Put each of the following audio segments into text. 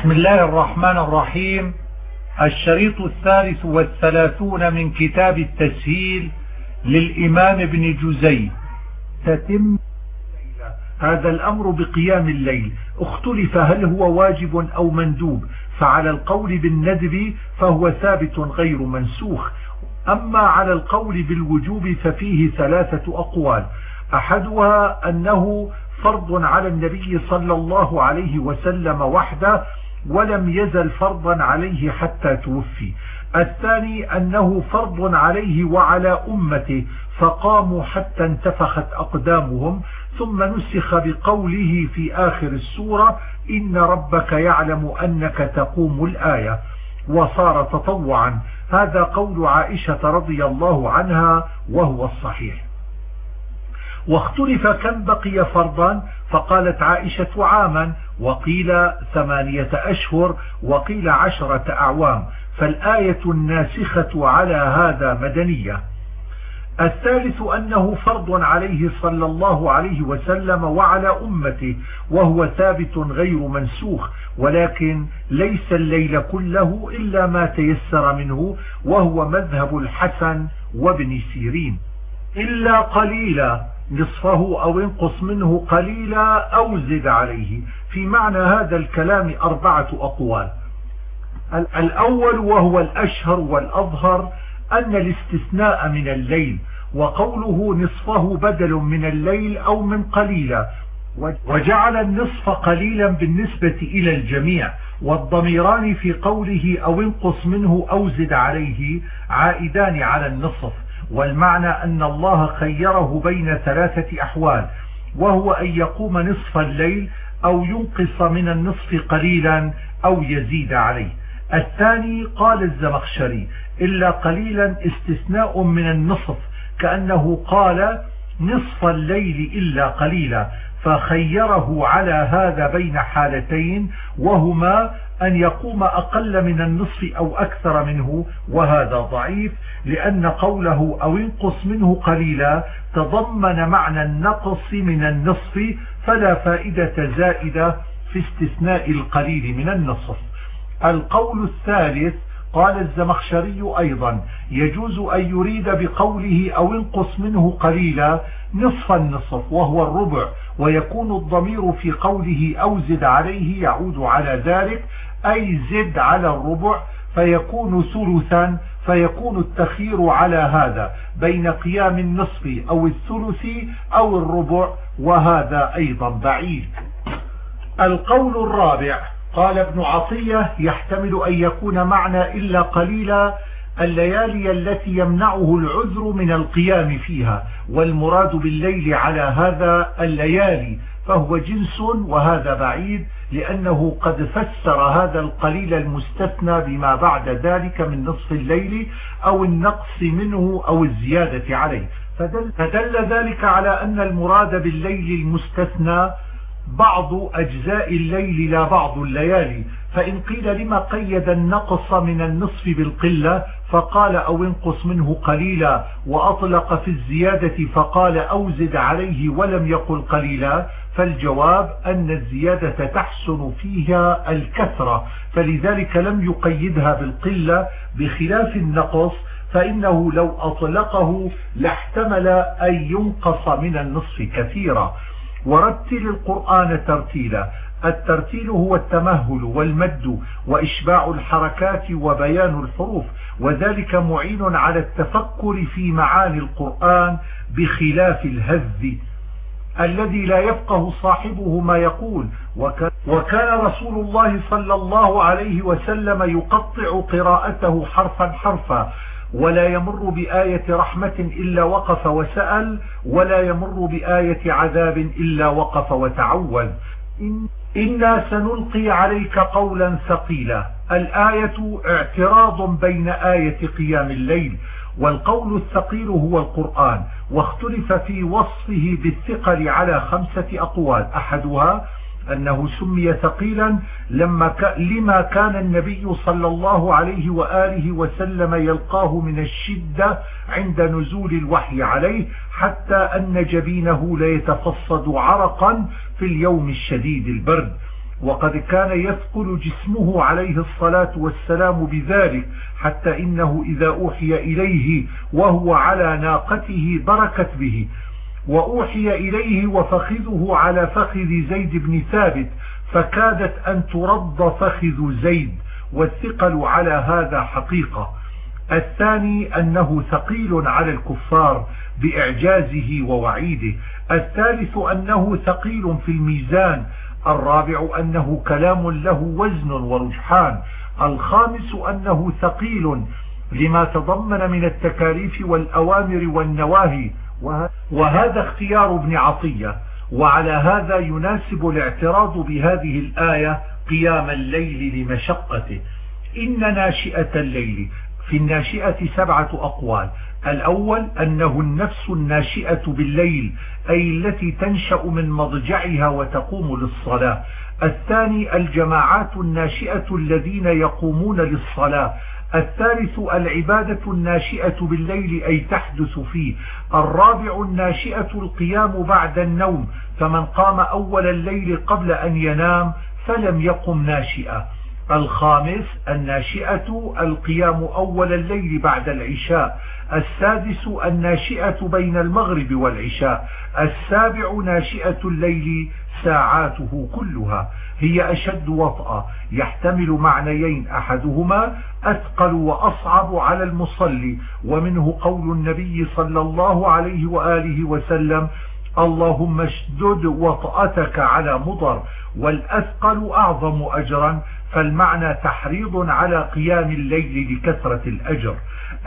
بسم الله الرحمن الرحيم. الشريط الثالث والثلاثون من كتاب التسهيل للإمام ابن جزي. تتم هذا الأمر بقيام الليل. اختلف هل هو واجب أو مندوب. فعلى القول بالندب فهو ثابت غير منسوخ. أما على القول بالوجوب ففيه ثلاثة أقوال. أحدها أنه فرض على النبي صلى الله عليه وسلم وحده ولم يزل فرضا عليه حتى توفي. الثاني أنه فرض عليه وعلى أمته فقاموا حتى انتفخت أقدامهم ثم نسخ بقوله في آخر السورة إن ربك يعلم أنك تقوم الآية. وصار تطوعا. هذا قول عائشة رضي الله عنها وهو الصحيح. واختلف كم بقي فرضا فقالت عائشة عاما وقيل ثمانية أشهر وقيل عشرة أعوام فالآية الناسخة على هذا مدنية. الثالث أنه فرض عليه صلى الله عليه وسلم وعلى أمته وهو ثابت غير منسوخ ولكن ليس الليل كله إلا ما تيسر منه وهو مذهب الحسن وابن سيرين. إلا قليلا نصفه أو انقص منه قليلا أو زد عليه. في معنى هذا الكلام أربعة أقوال. الأول وهو الأشهر والأظهر أن الاستثناء من الليل وقوله نصفه بدل من الليل أو من قليلا. وجعل النصف قليلا بالنسبة إلى الجميع والضميران في قوله أو انقص منه أو زد عليه عائدان على النصف. والمعنى أن الله خيره بين ثلاثة أحوال وهو أن يقوم نصف الليل أو ينقص من النصف قليلا أو يزيد عليه. الثاني قال الزمخشري إلا قليلا استثناء من النصف كأنه قال نصف الليل إلا قليلا فخيره على هذا بين حالتين وهما أن يقوم أقل من النصف أو أكثر منه وهذا ضعيف. لأن قوله أو انقص منه قليلا تضمن معنى النقص من النصف فلا فائدة زائدة في استثناء القليل من النصف. القول الثالث قال الزمخشري أيضا يجوز أن يريد بقوله أو انقص منه قليلا نصف النصف وهو الربع ويكون الضمير في قوله أو زد عليه يعود على ذلك أي زد على الربع فيكون ثلثا فيكون التخير على هذا بين قيام النصف أو الثلث أو الربع وهذا أيضا بعيد. القول الرابع قال ابن عطية يحتمل أن يكون معنى إلا قليلا الليالي التي يمنعه العذر من القيام فيها والمراد بالليل على هذا الليالي فهو جنس وهذا بعيد لأنه قد فسر هذا القليل المستثنى بما بعد ذلك من نصف الليل أو النقص منه أو الزيادة عليه. فدل, فدل ذلك على أن المراد بالليل المستثنى بعض أجزاء الليل لا بعض الليالي فإن قيل لما قيد النقص من النصف بالقلة فقال أو انقص منه قليلا وأطلق في الزيادة فقال أوزد عليه ولم يقل قليلا. فالجواب أن الزيادة تحسن فيها الكثرة فلذلك لم يقيدها بالقلة بخلاف النقص فإنه لو أطلقه لاحتمل أن ينقص من النصف كثيرا. ورتل القرآن ترتيلا الترتيل هو التمهل والمد وإشباع الحركات وبيان الحروف وذلك معين على التفكر في معاني القرآن بخلاف الهذ الذي لا يفقه صاحبه ما يقول. وكان رسول الله صلى الله عليه وسلم يقطع قراءته حرفا حرفا ولا يمر بآية رحمة إلا وقف وسأل ولا يمر بآية عذاب إلا وقف وتعوذ إنا سنلقي عليك قولا ثقيلا. الآية اعتراض بين آية قيام الليل والقول الثقيل هو القرآن واختلف في وصفه بالثقل على خمسة أقوال. أحدها أنه سمي ثقيلا لما ك... لما كان النبي صلى الله عليه وآله وسلم يلقاه من الشدة عند نزول الوحي عليه حتى أن جبينه ليتفصد عرقا في اليوم الشديد البرد وقد كان يثقل جسمه عليه الصلاة والسلام بذلك حتى إنه إذا أوحي إليه وهو على ناقته بركت به. وأوحي إليه وفخذه على فخذ زيد بن ثابت فكادت أن ترد فخذ زيد والثقل على هذا حقيقة. الثاني أنه ثقيل على الكفار بإعجازه ووعيده. الثالث أنه ثقيل في الميزان الرابع أنه كلام له وزن ورجحان الخامس أنه ثقيل لما تضمن من التكاليف والأوامر والنواهي. وهذا اختيار ابن عطية وعلى هذا يناسب الاعتراض بهذه الآية قيام الليل لمشقته. إن ناشئة الليل في الناشئة سبعة أقوال. الأول أنه النفس الناشئة بالليل أي التي تنشأ من مضجعها وتقوم للصلاة. الثاني الجماعات الناشئة الذين يقومون للصلاة. الثالث العبادة الناشئة بالليل أي تحدث فيه. الرابع الناشئة القيام بعد النوم فمن قام أول الليل قبل أن ينام فلم يقم ناشئا. الخامس الناشئة القيام أول الليل بعد العشاء. السادس الناشئة بين المغرب والعشاء. السابع ناشئة الليل ساعاته كلها. هي أشد وطأة. يحتمل معنيين. أحدهما أثقل وأصعب على المصلي ومنه قول النبي صلى الله عليه وآله وسلم اللهم اشدد وطأتك على مضر والأثقل أعظم أجرا فالمعنى تحريض على قيام الليل لكثرة الأجر.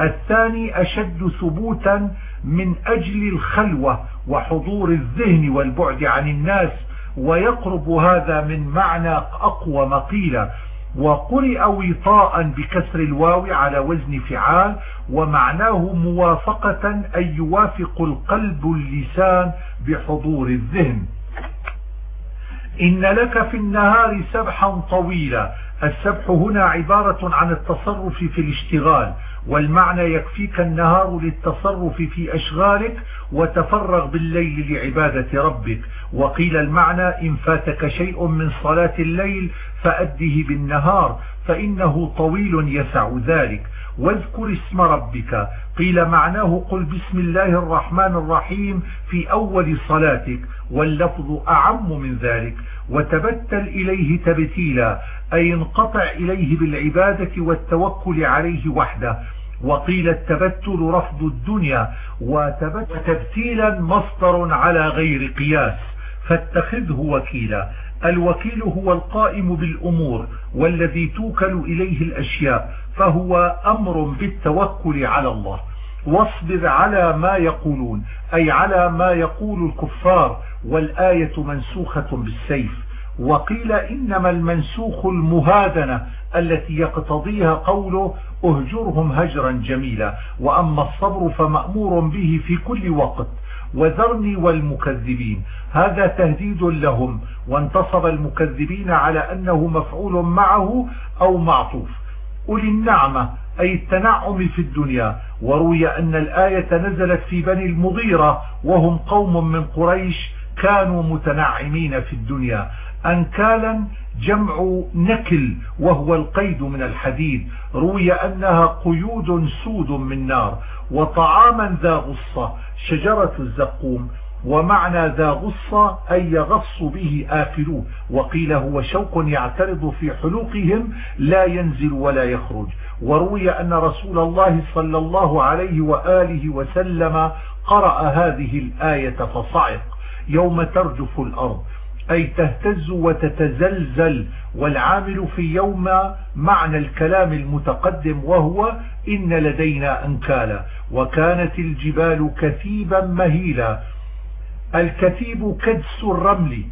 الثاني أشد ثبوتا من أجل الخلوة وحضور الذهن والبعد عن الناس ويقرب هذا من معنى أقوى مقيلة وقرئ وطاء بكسر الواو على وزن فعال ومعناه موافقة أن يوافق القلب اللسان بحضور الذهن. إن لك في النهار سبحا طويلا. السبح هنا عبارة عن التصرف في الاشتغال والمعنى يكفيك النهار للتصرف في أشغالك وتفرغ بالليل لعبادة ربك. وقيل المعنى إن فاتك شيء من صلاة الليل فأده بالنهار فإنه طويل يسع ذلك. واذكر اسم ربك. قيل معناه قل بسم الله الرحمن الرحيم في أول صلاتك واللفظ أعم من ذلك. وتبتل إليه تبتيلا أي انقطع إليه بالعبادة والتوكل عليه وحده. وقيل التبتل رفض الدنيا وتبتيلا مصدر على غير قياس. فاتخذه وكيلا. الوكيل هو القائم بالأمور والذي توكل إليه الأشياء فهو أمر بالتوكل على الله. واصبر على ما يقولون أي على ما يقول الكفار والآية منسوخة بالسيف. وقيل إنما المنسوخ المهادنة التي يقتضيها قوله اهجرهم هجرا جميلا. وأما الصبر فمأمور به في كل وقت. وذرني والمكذبين. هذا تهديد لهم. وانتصب المكذبين على أنه مفعول معه أو معطوف. أولي النعمة أي التنعم في الدنيا. وروي أن الآية نزلت في بني المغيرة وهم قوم من قريش كانوا متنعمين في الدنيا. أنكالا جمع نكل وهو القيد من الحديد روي أنها قيود سود من نار وطعاما ذا غصة شجرة الزقوم ومعنى ذا غصة أي يغص به آكلوه وقيل هو شوق يعترض في حلوقهم لا ينزل ولا يخرج وروي أن رسول الله صلى الله عليه وآله وسلم قرأ هذه الآية فصعق يوم ترجف الأرض. أي تهتز وتتزلزل والعامل في يوم معنى الكلام المتقدم وهو إن لدينا أنكالا وكانت الجبال كثيبا مهيلا. الكثيب كدس الرمل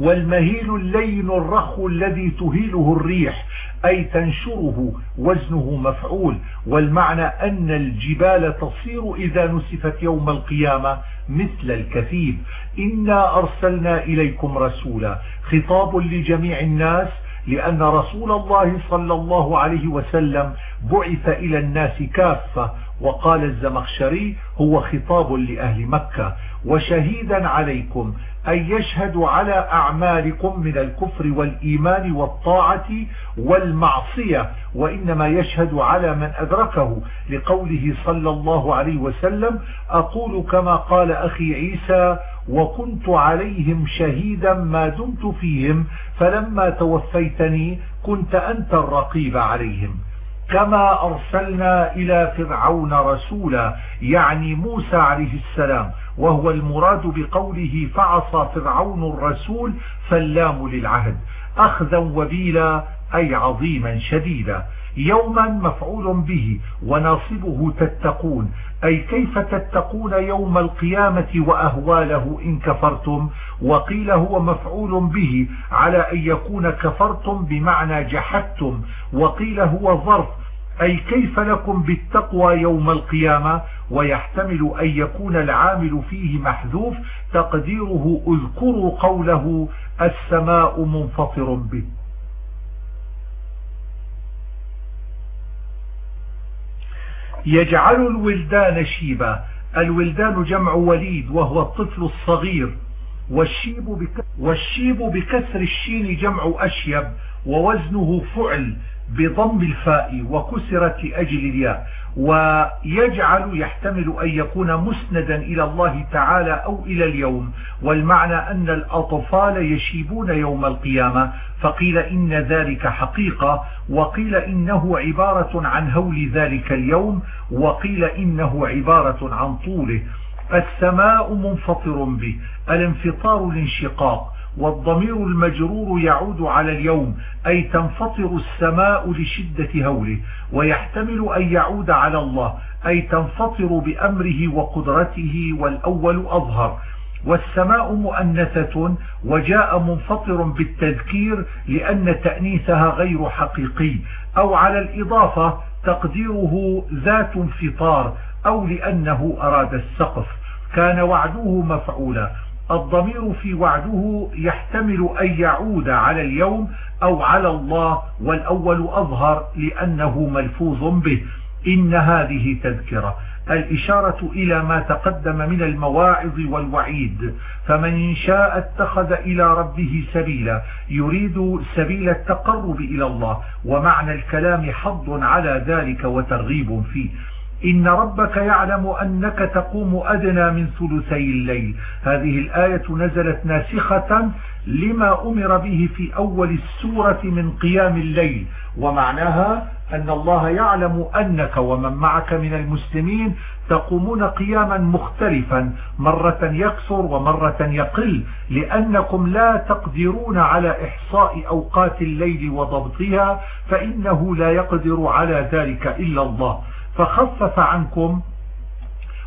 والمهيل اللين الرخ الذي تهيله الريح. أي تنشره وزنه مفعول والمعنى أن الجبال تصير إذا نسفت يوم القيامة مثل الكثيب. إنا أرسلنا إليكم رسولا. خطاب لجميع الناس لأن رسول الله صلى الله عليه وسلم بعث إلى الناس كافة وقال الزمخشري هو خطاب لأهل مكة. وشهيدا عليكم أن يشهد على أعمالكم من الكفر والإيمان والطاعة والمعصية وإنما يشهد على من أدركه. لقوله صلى الله عليه وسلم أقول كما قال أخي عيسى وكنت عليهم شهيدا ما دمت فيهم فلما توفيتني كنت أنت الرقيب عليهم. كما أرسلنا إلى فرعون رسولا يعني موسى عليه السلام وهو المراد بقوله فعصى فرعون الرسول فاللام للعهد أخذا وبيلا أي عظيما شديدا يوما مفعول به وناصبه تتقون أي كيف تتقون يوم القيامة وأهواله إن كفرتم؟ وقيل هو مفعول به على أن يكون كفرتم بمعنى جحدتم وقيل هو ظرف أي كيف لكم بالتقوى يوم القيامة؟ ويحتمل أن يكون العامل فيه محذوف تقديره اذكروا قوله السماء منفطر به. يجعل الولدان شيبا الولدان جمع وليد وهو الطفل الصغير. والشيب, بكسر الشين جمع أشيب ووزنه فعل بضم الفاء وكسرت لأجل الياء. ويجعل يحتمل أن يكون مسندا إلى الله تعالى أو إلى اليوم والمعنى أن الأطفال يشيبون يوم القيامة. فقيل إن ذلك حقيقة وقيل إنه عبارة عن هول ذلك اليوم وقيل إنه عبارة عن طوله. السماء منفطر به الانفطار الانشقاق والضمير المجرور يعود على اليوم أي تنفطر السماء لشدة هوله ويحتمل أن يعود على الله أي تنفطر بأمره وقدرته والأول أظهر. والسماء مؤنثة وجاء منفطر بالتذكير لأن تأنيثها غير حقيقي أو على الإضافة تقديره ذات انفطار أو لأنه أراد السقف. كان وعده مفعولا. الضمير في وعده يحتمل أن يعود على اليوم أو على الله والأول أظهر لأنه ملفوظ به. إن هذه تذكرة. الإشارة إلى ما تقدم من المواعظ والوعيد. فمن شاء اتخذ إلى ربه سبيلا. يريد سبيل التقرب إلى الله. ومعنى الكلام حظ على ذلك وترغيب فيه. إن ربك يعلم أنك تقوم أدنى من ثلثي الليل. هذه الآية نزلت ناسخة لما أمر به في أول السورة من قيام الليل ومعناها أن الله يعلم أنك ومن معك من المسلمين تقومون قياما مختلفا مرة يكثر ومرة يقل لأنكم لا تقدرون على إحصاء أوقات الليل وضبطها فإنه لا يقدر على ذلك إلا الله. فخفف عنكم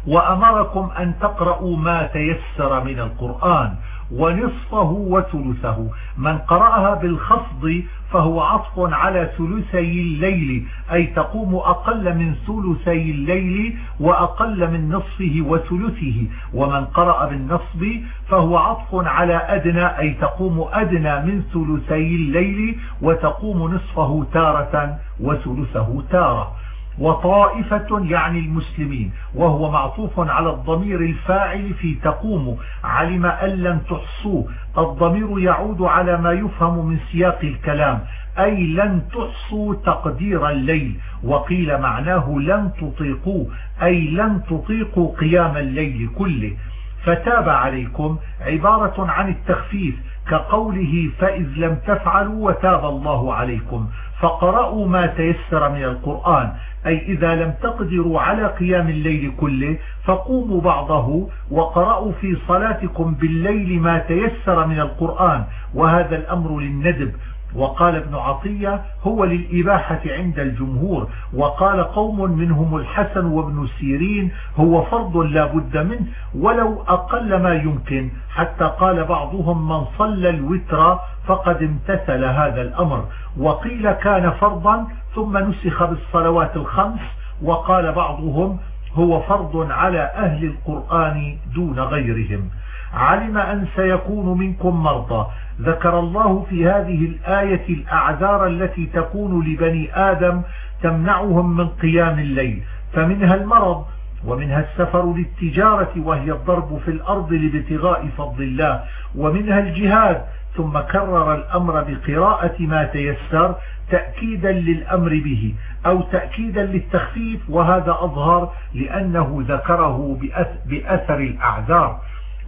وأمركم أن تقرأوا ما تيسر من القرآن ونصفه وثلثه. من قرأها بالخفض فهو عطف على ثلثي الليل أي تقوم أقل من ثلثي الليل وأقل من نصفه وثلثه. ومن قرأ بالنصب فهو عطف على أدنى أي تقوم أدنى من ثلثي الليل وتقوم نصفه تارة وثلثه تارة. وطائفة يعني المسلمين وهو معطوف على الضمير الفاعل في تقوم. علم أن لن تحصوه. الضمير يعود على ما يفهم من سياق الكلام. أي لن تحصوا تقدير الليل. وقيل معناه لن تطيقوا أي لن تطيقوا قيام الليل كله. فتاب عليكم. عبارة عن التخفيف. كقوله فإذ لم تفعلوا وتاب الله عليكم. فقرأوا ما تيسر من القرآن. أي إذا لم تقدروا على قيام الليل كله فقوموا بعضه وقرأوا في صلاتكم بالليل ما تيسر من القرآن. وهذا الأمر للندب. وقال ابن عطية هو للإباحة عند الجمهور وقال قوم منهم الحسن وابن سيرين هو فرض لا بد منه ولو أقل ما يمكن حتى قال بعضهم من صلى الوتر فقد امتثل هذا الأمر. وقيل كان فرضا ثم نسخ بالصلوات الخمس وقال بعضهم هو فرض على أهل القرآن دون غيرهم. علم أن سيكون منكم مرضى. ذكر الله في هذه الآية الأعذار التي تكون لبني آدم تمنعهم من قيام الليل. فمنها المرض ومنها السفر للتجارة وهي الضرب في الأرض لابتغاء فضل الله. ومنها الجهاد ثم كرر الأمر بقراءة ما تيسر تأكيدا للأمر به أو تأكيدا للتخفيف وهذا أظهر لأنه ذكره بأثر الأعذار.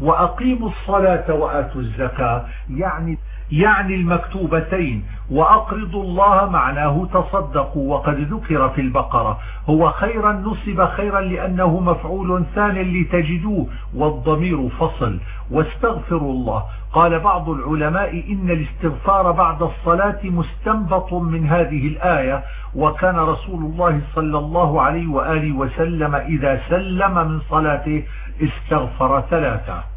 وأقيموا الصلاة وآتوا الزكاة يعني يعني المكتوبتين. وأقرضوا الله معناه تصدقوا وقد ذكر في البقرة. هو خيرا نصب خيرا لأنه مفعول ثان لتجدوه والضمير فصل. واستغفروا الله. قال بعض العلماء إن الاستغفار بعد الصلاة مستنبط من هذه الآية. وكان رسول الله صلى الله عليه وآله وسلم إذا سلم من صلاته استغفر ثلاثة.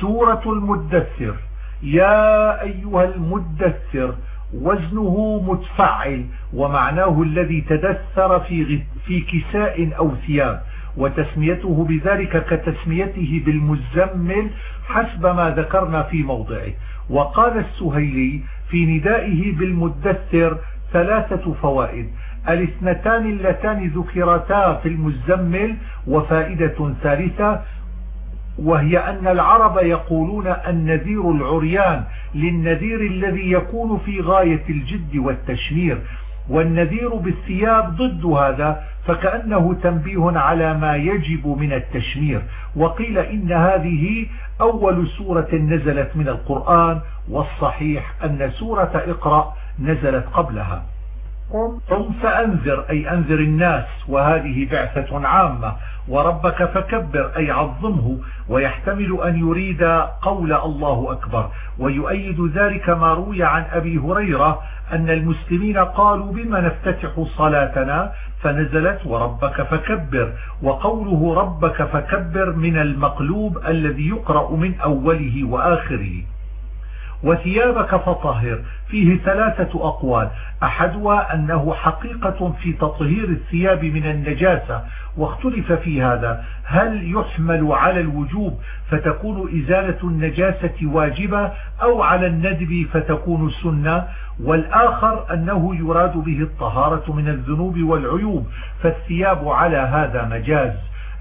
سورة المدثر. يا أيها المدثر وزنه متفعل ومعناه الذي تدثر في, في كساء أو ثياب وتسميته بذلك كتسميته بالمزمل حسب ما ذكرنا في موضعه. وقال السهيلي في ندائه بالمدثر ثلاثة فوائد. الاثنتان اللتان ذكرتا في المزمل وفائدة ثالثة وهي أن العرب يقولون النذير العريان للنذير الذي يكون في غاية الجد والتشمير والنذير بالثياب ضد هذا فكأنه تنبيه على ما يجب من التشمير. وقيل إن هذه أول سورة نزلت من القرآن والصحيح أن سورة اقرأ نزلت قبلها. قم. فأنذر أي أنذر الناس وهذه بعثة عامة. وربك فكبر أي عظمه ويحتمل أن يريد قول الله أكبر. ويؤيد ذلك ما روي عن أبي هريرة أن المسلمين قالوا بما نفتتح صلاتنا؟ فنزلت وربك فكبر. وقوله ربك فكبر من المقلوب الذي يقرأ من أوله وآخره. وثيابك فطهر. فيه ثلاثة أقوال. أحدها أنه حقيقة في تطهير الثياب من النجاسة واختلف في هذا. هل يحمل على الوجوب فتكون إزالة النجاسة واجبة أو على الندب فتكون سنة؟ والآخر أنه يراد به الطهارة من الذنوب والعيوب فالثياب على هذا مجاز.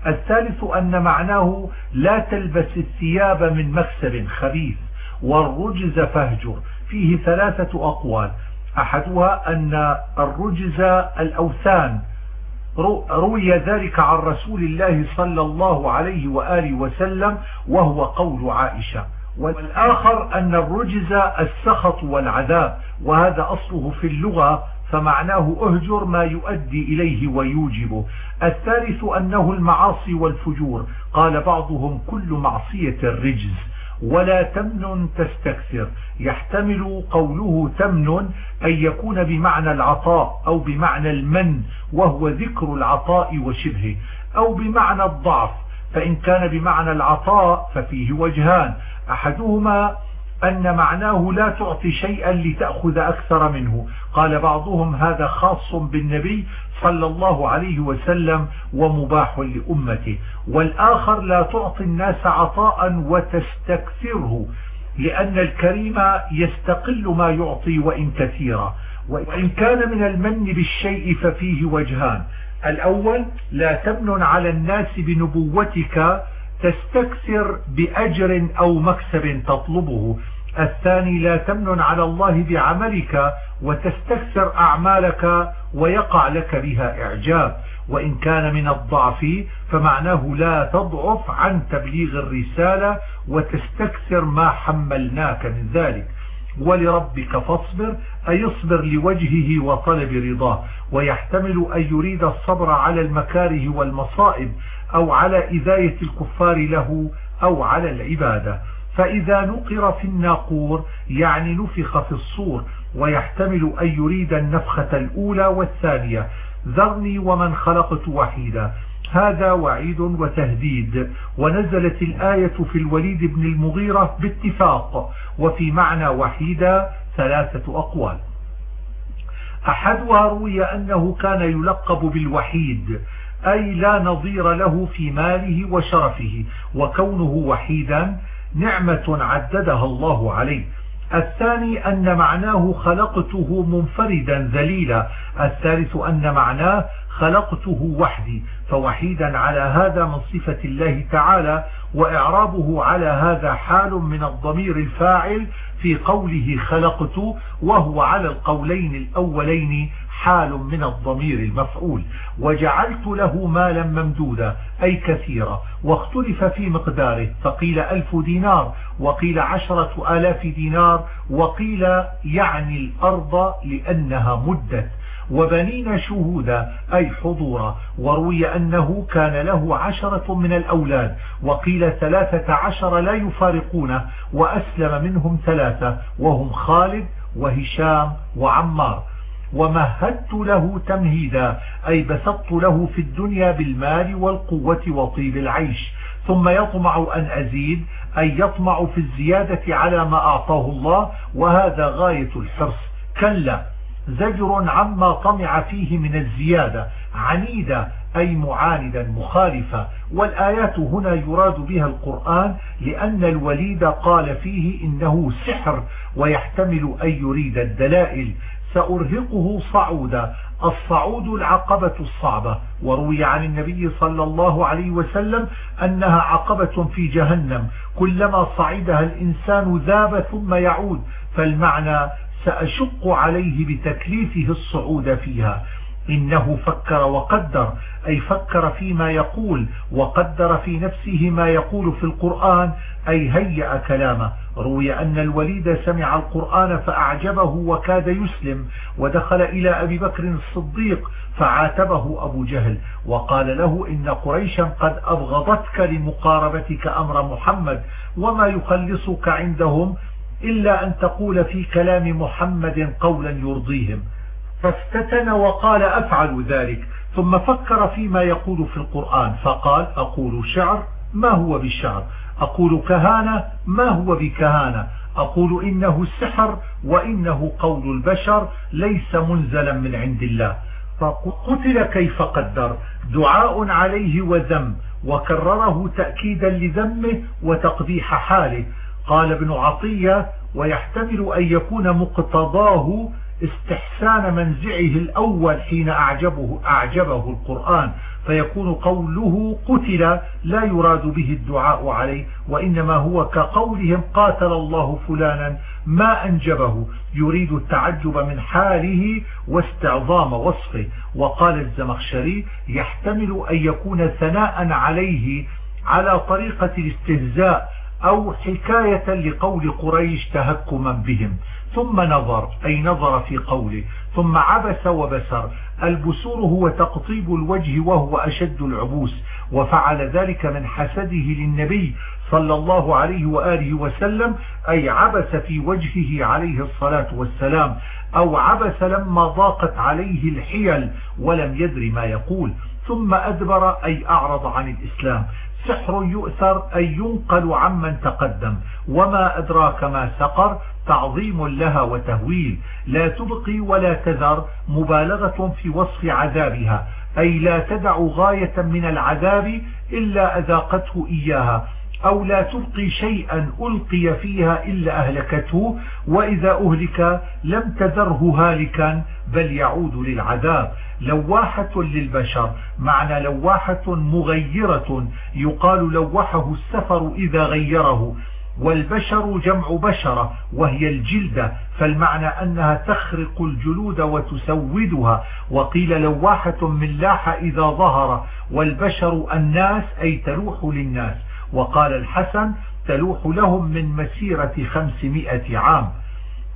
الثالث أن معناه لا تلبس الثياب من مكسب خبيث والرجز فهجر فيه ثلاثة أقوال. أحدها أن الرجز الأوثان روي ذلك عن رسول الله صلى الله عليه وآله وسلم وهو قول عائشة. والآخر أن الرجز السخط والعذاب وهذا أصله في اللغة فمعناه اهجر ما يؤدي إليه ويوجبه. الثالث أنه المعاصي والفجور. قال بعضهم كل معصية الرجز. ولا تمن تستكثر. يحتمل قوله تمن أن يكون بمعنى العطاء أو بمعنى المن وهو ذكر العطاء وشبهه. أو بمعنى الضعف فإن كان بمعنى العطاء ففيه وجهان. أحدهما أن معناه لا تعطي شيئا لتأخذ أكثر منه. قال بعضهم هذا خاص بالنبي صلى الله عليه وسلم ومباح لأمته. والآخر لا تعطي الناس عطاء وتستكثره لأن الكريم يستقل ما يعطي وإن كثيرا. وإن كان من المن بالشيء ففيه وجهان. الأول لا تمن على الناس بنبوتك تستكثر بأجر أو مكسب تطلبه. الثاني لا تمن على الله بعملك وتستكثر أعمالك ويقع لك بها إعجاب. وإن كان من الضعف فمعناه لا تضعف عن تبليغ الرسالة وتستكثر ما حملناك من ذلك. ولربك فاصبر أي اصبر لوجهه وطلب رضاه. ويحتمل أن يريد الصبر على المكاره والمصائب أو على إذاية الكفار له أو على العبادة. فإذا نقر في الناقور يعني نفخ في الصور ويحتمل أن يريد النفخة الأولى والثانية. ذرني ومن خلقت وحيدا. هذا وعيد وتهديد. ونزلت الآية في الوليد بن المغيرة باتفاق. وفي معنى وحيدا ثلاثة أقوال. أحدها روي أنه كان يلقب بالوحيد أي لا نظير له في ماله وشرفه وكونه وحيدا نعمة عددها الله عليه. الثاني أن معناه خلقته منفردا ذليلا. الثالث أن معناه خلقته وحدي فوحيدا على هذا من صفة الله تعالى وإعرابه على هذا حال من الضمير الفاعل في قوله خلقت وهو على القولين الأولين حال من الضمير المفعول وجعلت له مالا ممدودا أي كثيرا واختلف في مقداره فقيل ألف دينار وقيل عشرة آلاف دينار وقيل يعني الأرض لأنها مدت وبنين شهودا أي حضورا وروي أنه كان له عشرة من الأولاد وقيل ثلاثة عشر لا يفارقونه وأسلم منهم ثلاثة وهم خالد وهشام وعمار. ومهدت له تمهيدا أي بسطت له في الدنيا بالمال والقوة وطيب العيش. ثم يطمع أن أزيد أي يطمع في الزيادة على ما أعطاه الله وهذا غاية الحرص. كلا زجر عما طمع فيه من الزيادة. عنيدة أي معاندا مخالفة. والآيات هنا يراد بها القرآن لأن الوليد قال فيه إنه سحر ويحتمل أن يريد الدلائل. سأرهقه صعودا الصعود العقبة الصعبة. وروي عن النبي صلى الله عليه وسلم أنها عقبة في جهنم. كلما صعدها الإنسان ذاب ثم يعود. فالمعنى سأشق عليه بتكليفه الصعود فيها. إنه فكر وقدر أي فكر فيما يقول وقدر في نفسه ما يقول في القرآن أي هيأ كلامه. روي أن الوليد سمع القرآن فأعجبه وكاد يسلم ودخل إلى أبي بكر الصديق فعاتبه أبو جهل وقال له إن قريشا قد أبغضتك لمقاربتك أمر محمد وما يخلصك عندهم إلا أن تقول في كلام محمد قولا يرضيهم. فافتتن وقال أفعل ذلك ثم فكر فيما يقول في القرآن فقال أقول شعر ما هو بالشعر؟ أقول كهانة ما هو بكهانة؟ أقول إنه سحر وإنه قول البشر ليس منزلا من عند الله. فقتل كيف قدر دعاء عليه وذم وكرره تأكيدا لذمه وتقبيح حاله. قال ابن عطية ويحتمل أن يكون مقتضاه استحسان منزعه الأول حين أعجبه, أعجبه القرآن فيكون قوله قتل لا يراد به الدعاء عليه وإنما هو كقولهم قاتل الله فلانا ما أنجبه يريد التعجب من حاله واستعظام وصفه. وقال الزمخشري يحتمل أن يكون ثناء عليه على طريقة الاستهزاء أو حكاية لقول قريش تهكما بهم. ثم نظر أي نظر في قوله ثم عبس وبسر. البسور هو تقطيب الوجه وهو أشد العبوس وفعل ذلك من حسده للنبي صلى الله عليه وآله وسلم أي عبس في وجهه عليه الصلاة والسلام أو عبس لما ضاقت عليه الحيل ولم يدر ما يقول. ثم أدبر أي أعرض عن الإسلام. سحر يؤثر أي ينقل عمن تقدم. وما أدراك ما سقر تعظيم لها وتهويل. لا تبقي ولا تذر مبالغة في وصف عذابها. أي لا تدع غاية من العذاب إلا أذاقته إياها. أو لا تبقي شيئا ألقي فيها إلا أهلكته وإذا أهلك لم تذره هالكا بل يعود للعذاب. لواحة للبشر معنى لواحة مغيرة يقال لوحه السفر إذا غيره. والبشر جمع بشرة وهي الجلدة فالمعنى أنها تخرق الجلود وتسودها. وقيل لواحة من لاح إذا ظهر والبشر الناس أي تلوح للناس. وقال الحسن تلوح لهم من مسيرة خمسمائة عام.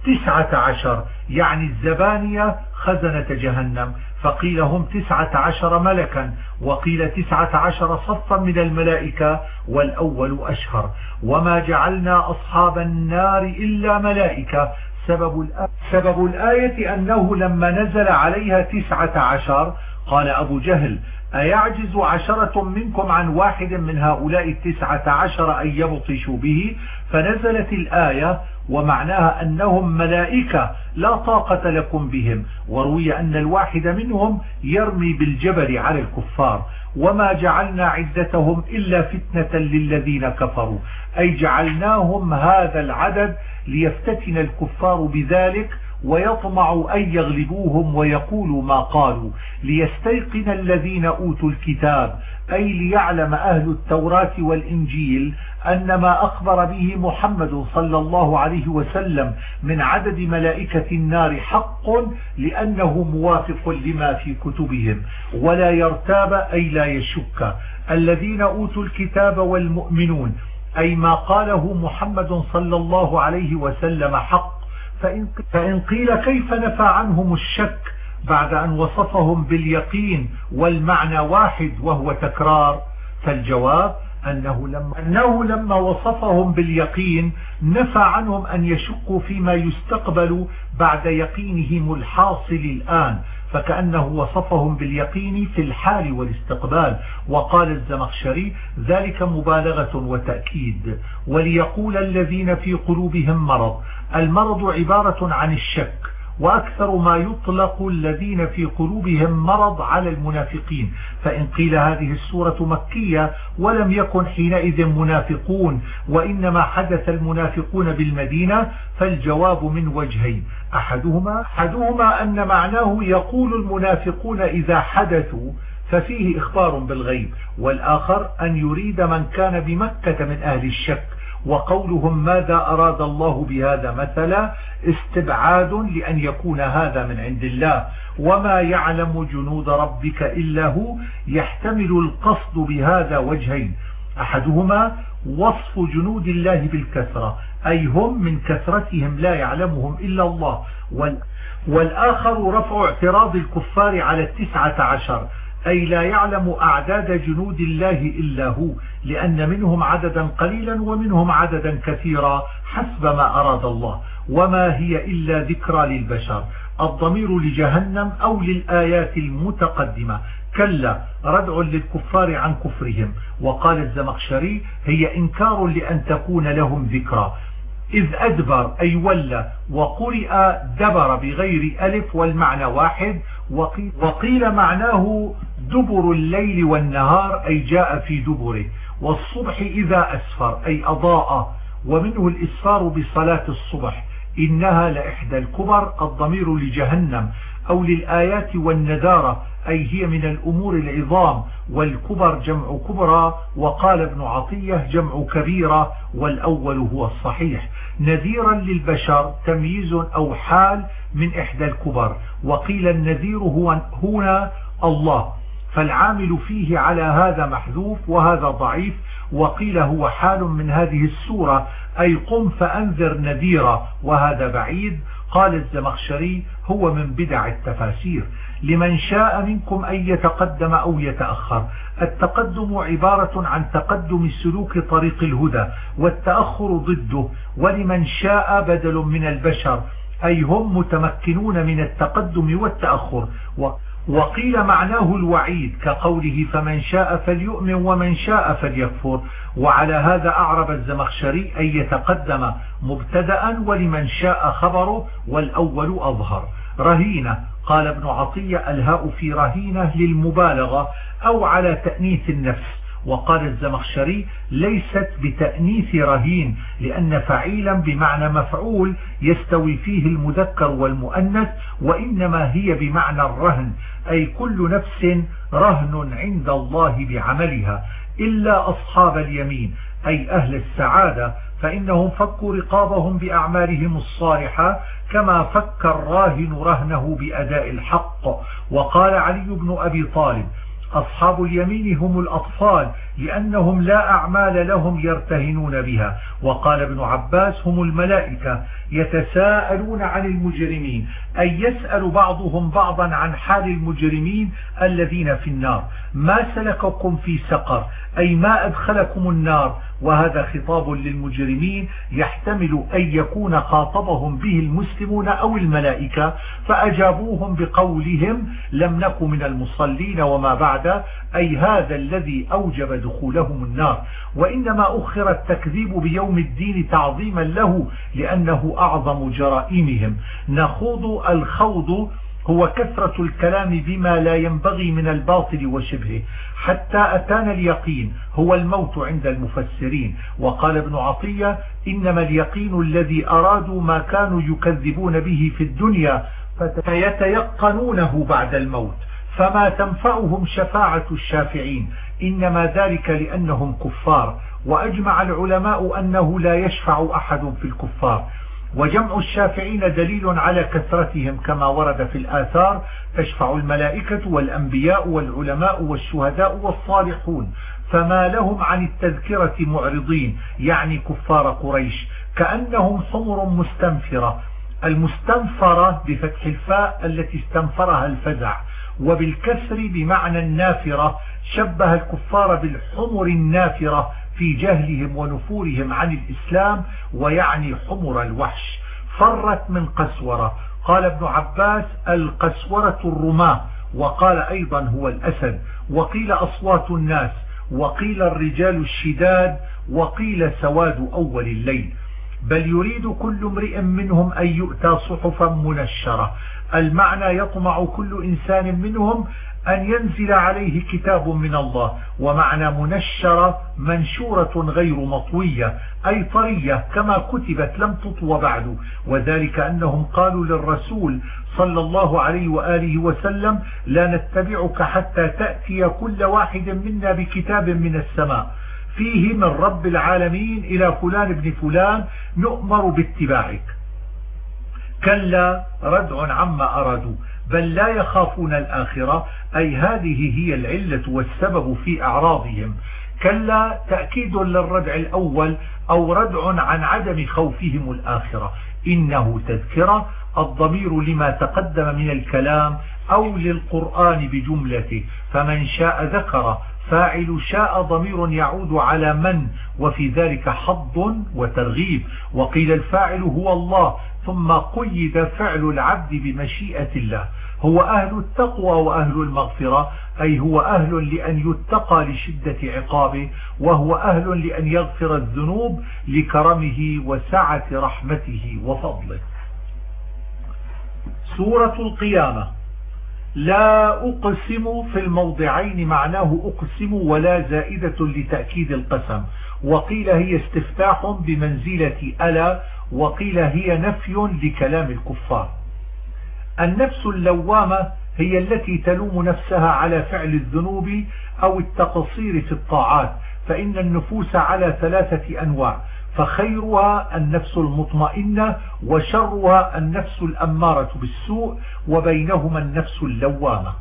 تسعة عشر يعني الزبانية خزنة جهنم. فقيل هم تسعة عشر ملكا وقيل تسعة عشر صفا من الملائكة والأول أشهر. وما جعلنا أصحاب النار إلا ملائكة. سبب الآية, سبب الآية أنه لما نزل عليها تسعة عشر قال أبو جهل أيعجز عشرة منكم عن واحد من هؤلاء التسعة عشر أن يبطشوا به؟ فنزلت الآية ومعناها أنهم ملائكة لا طاقة لكم بهم وروي أن الواحد منهم يرمي بالجبل على الكفار. وما جعلنا عدتهم إلا فتنة للذين كفروا أي جعلناهم هذا العدد ليفتتن الكفار بذلك ويطمع أن يغلبوهم ويقولوا ما قالوا. ليستيقن الذين أوتوا الكتاب أي ليعلم أهل التوراة والإنجيل أن ما أخبر به محمد صلى الله عليه وسلم من عدد ملائكة النار حق لأنه موافق لما في كتبهم. ولا يرتاب أي لا يشك. الذين أوتوا الكتاب والمؤمنون أي ما قاله محمد صلى الله عليه وسلم حق فإن قيل كيف نفى عنهم الشك بعد أن وصفهم باليقين والمعنى واحد وهو تكرار؟ فالجواب أنه لما, أنه لما وصفهم باليقين نفى عنهم أن يشكوا فيما يستقبل بعد يقينهم الحاصل الآن. فكأنه وصفهم باليقين في الحال والاستقبال. وقال الزمخشري ذلك مبالغة وتأكيد. وليقول الذين في قلوبهم مرض المرض عبارة عن الشك وأكثر ما يطلق الذين في قلوبهم مرض على المنافقين. فإن قيل هذه السورة مكية ولم يكن حينئذ منافقون وإنما حدث المنافقون بالمدينة فالجواب من وجهين. أحدهما, أحدهما أن معناه يقول المنافقون إذا حدثوا ففيه إخبار بالغيب. والآخر أن يريد من كان بمكة من أهل الشك. وقولهم ماذا أراد الله بهذا مثلا استبعاد لأن يكون هذا من عند الله. وما يعلم جنود ربك إلا هو يحتمل القصد بهذا وجهين. أحدهما وصف جنود الله بالكثرة أي هم من كثرتهم لا يعلمهم إلا الله. والآخر رفع اعتراض الكفار على التسعة عشر. أي لا يعلم أعداد جنود الله إلا هو لأن منهم عددا قليلا ومنهم عددا كثيرا حسب ما أراد الله. وما هي إلا ذكرى للبشر. الضمير لجهنم أو للآيات المتقدمة. كلا ردع للكفار عن كفرهم. وقال الزمخشري هي إنكار لأن تكون لهم ذكرى. إذ أدبر أي ولى وقرئ دبر بغير ألف والمعنى واحد وقيل معناه دبر الليل والنهار أي جاء في دبره. والصبح إذا أسفر أي أضاء. ومنه الإسفار بصلاة الصبح. إنها لإحدى الكبر الضمير لجهنم أو للآيات والنذارة أي هي من الأمور العظام. والكبر جمع كبرى وقال ابن عطية جمع كبيرة والأول هو الصحيح. نذيرا للبشر تمييز أو حال من إحدى الكبر. وقيل النذير هو هنا الله. فالعامل فيه على هذا محذوف وهذا ضعيف. وقيل هو حال من هذه السورة. أي قم فأنذر نذيرا وهذا بعيد. قال الزمخشري هو من بدع التفاسير. لمن شاء منكم أن يتقدم أو يتأخر. التقدم عبارة عن تقدم سلوك طريق الهدى والتأخر ضده ولمن شاء بدل من البشر أي هم متمكنون من التقدم والتأخر. وقيل معناه الوعيد كقوله فمن شاء فليؤمن ومن شاء فليكفر. وعلى هذا أعرب الزمخشري أن يتقدم مبتدأ ولمن شاء خبره والأول أظهر. رهينة. قال ابن عطية الهاء في رهينة للمبالغة أو على تأنيث النفس. وقال الزمخشري ليست بتأنيث رهين لأن فعيلا بمعنى مفعول يستوي فيه المذكر والمؤنث وإنما هي بمعنى الرهن أي كل نفس رهن عند الله بعملها إلا أصحاب اليمين أي أهل السعادة فإنهم فكوا رقابهم بأعمالهم الصالحة كما فك الراهن رهنه بأداء الحق. وقال علي بن أبي طالب أصحاب اليمين هم الأطفال لأنهم لا أعمال لهم يرتهنون بها. وقال ابن عباس هم الملائكة يتساءلون عن المجرمين أي يسأل بعضهم بعضا عن حال المجرمين الذين في النار. ما سلككم في سقر؟ أي ما أدخلكم النار؟ وهذا خطاب للمجرمين يحتمل أن يكون خاطبهم به المسلمون أو الملائكة فأجابوهم بقولهم لم نك من المصلين وما بعد أي هذا الذي أوجب دخولهم النار. وإنما أخر التكذيب بيوم الدين تعظيما له لأنه أعظم جرائمهم. نخوض الخوض هو كثرة الكلام بما لا ينبغي من الباطل وشبهه. حتى أتانا اليقين هو الموت عند المفسرين. وقال ابن عطية إنما اليقين الذي أرادوا ما كانوا يكذبون به في الدنيا فيتيقنونه بعد الموت. فما تنفعهم شفاعة الشافعين إنما ذلك لأنهم كفار. وأجمع العلماء أنه لا يشفع أحد في الكفار. وجمع الشافعين دليل على كثرتهم كما ورد في الآثار تشفع الملائكة والأنبياء والعلماء والشهداء والصالحون. فما لهم عن التذكرة معرضين يعني كفار قريش. كأنهم حمر مستنفرة المستنفرة بفتح الفاء التي استنفرها الفزع. وبالكسر بمعنى النافرة شبه الكفار بالحمر النافرة في جهلهم ونفورهم عن الإسلام ويعني حمر الوحش. فرت من قسورة. قال ابن عباس القسورة الرماة. وقال أيضا هو الأسد. وقيل أصوات الناس. وقيل الرجال الشداد. وقيل سواد أول الليل. بل يريد كل امرئ منهم أن يؤتى صحفا منشرة. المعنى يطمع كل إنسان منهم أن ينزل عليه كتاب من الله ومعنى منشرة منشورة غير مطوية أي طرية كما كتبت لم تطوى بعد. وذلك أنهم قالوا للرسول صلى الله عليه وآله وسلم لا نتبعك حتى تأتي كل واحد منا بكتاب من السماء. فيه من رب العالمين إلى فلان ابن فلان نؤمر باتباعك. كلا ردع عما أرادوا بل لا يخافون الآخرة أي هذه هي العلة والسبب في أعراضهم. كلا تأكيد للردع الأول أو ردع عن عدم خوفهم الآخرة. إنه تذكرة الضمير لما تقدم من الكلام أو للقرآن بجملته. فمن شاء ذكر فاعل شاء ضمير يعود على من وفي ذلك حظ وترغيب. وقيل الفاعل هو الله ثم قيد فعل العبد بمشيئة الله. هو أهل التقوى وأهل المغفرة أي هو أهل لأن يتقى لشدة عقابه وهو أهل لأن يغفر الذنوب لكرمه وسعة رحمته وفضله. سورة القيامة. لا أقسم في الموضعين معناه أقسم ولا زائدة لتأكيد القسم. وقيل هي استفتاح بمنزلة ألا وقيل هي نفي لكلام الكفار. النفس اللوامة هي التي تلوم نفسها على فعل الذنوب أو التقصير في الطاعات فإن النفوس على ثلاثة أنواع فخيرها النفس المطمئنة وشرها النفس الأمارة بالسوء وبينهما النفس اللوامة.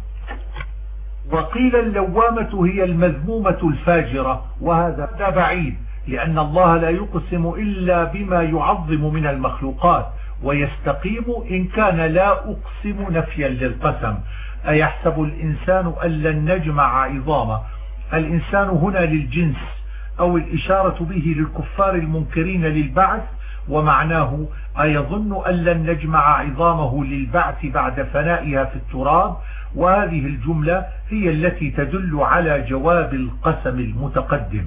وقيل اللوامة هي المذمومة الفاجرة وهذا بعيد. لأن الله لا يقسم إلا بما يعظم من المخلوقات ويستقيم إن كان لا أقسم نفيا للقسم. أيحسب الإنسان أن لن نجمع عظامه الإنسان هنا للجنس أو الإشارة به للكفار المنكرين للبعث ومعناه أيظن أن لن نجمع عظامه للبعث بعد فنائها في التراب؟ وهذه الجملة هي التي تدل على جواب القسم المتقدم.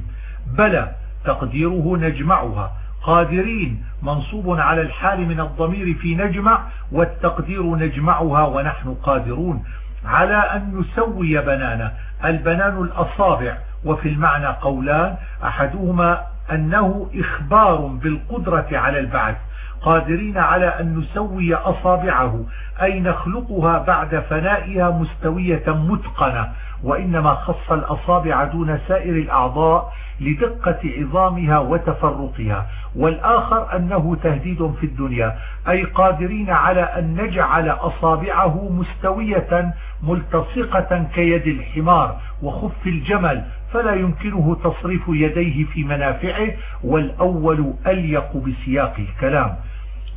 بلى تقديره نجمعها. قادرين منصوب على الحال من الضمير في نجمع والتقدير نجمعها ونحن قادرون على أن نسوي بنانا. البنان الأصابع وفي المعنى قولان أحدهما أنه إخبار بالقدرة على البعث. قادرين على أن نسوي أصابعه أي نخلقها بعد فنائها مستوية متقنة. وإنما خص الأصابع دون سائر الأعضاء لدقة عظامها وتفرقها والآخر أنه تهديد في الدنيا أي قادرين على أن نجعل أصابعه مستوية ملتصقة كيد الحمار وخف الجمل فلا يمكنه تصريف يديه في منافعه والأول أليق بسياق الكلام.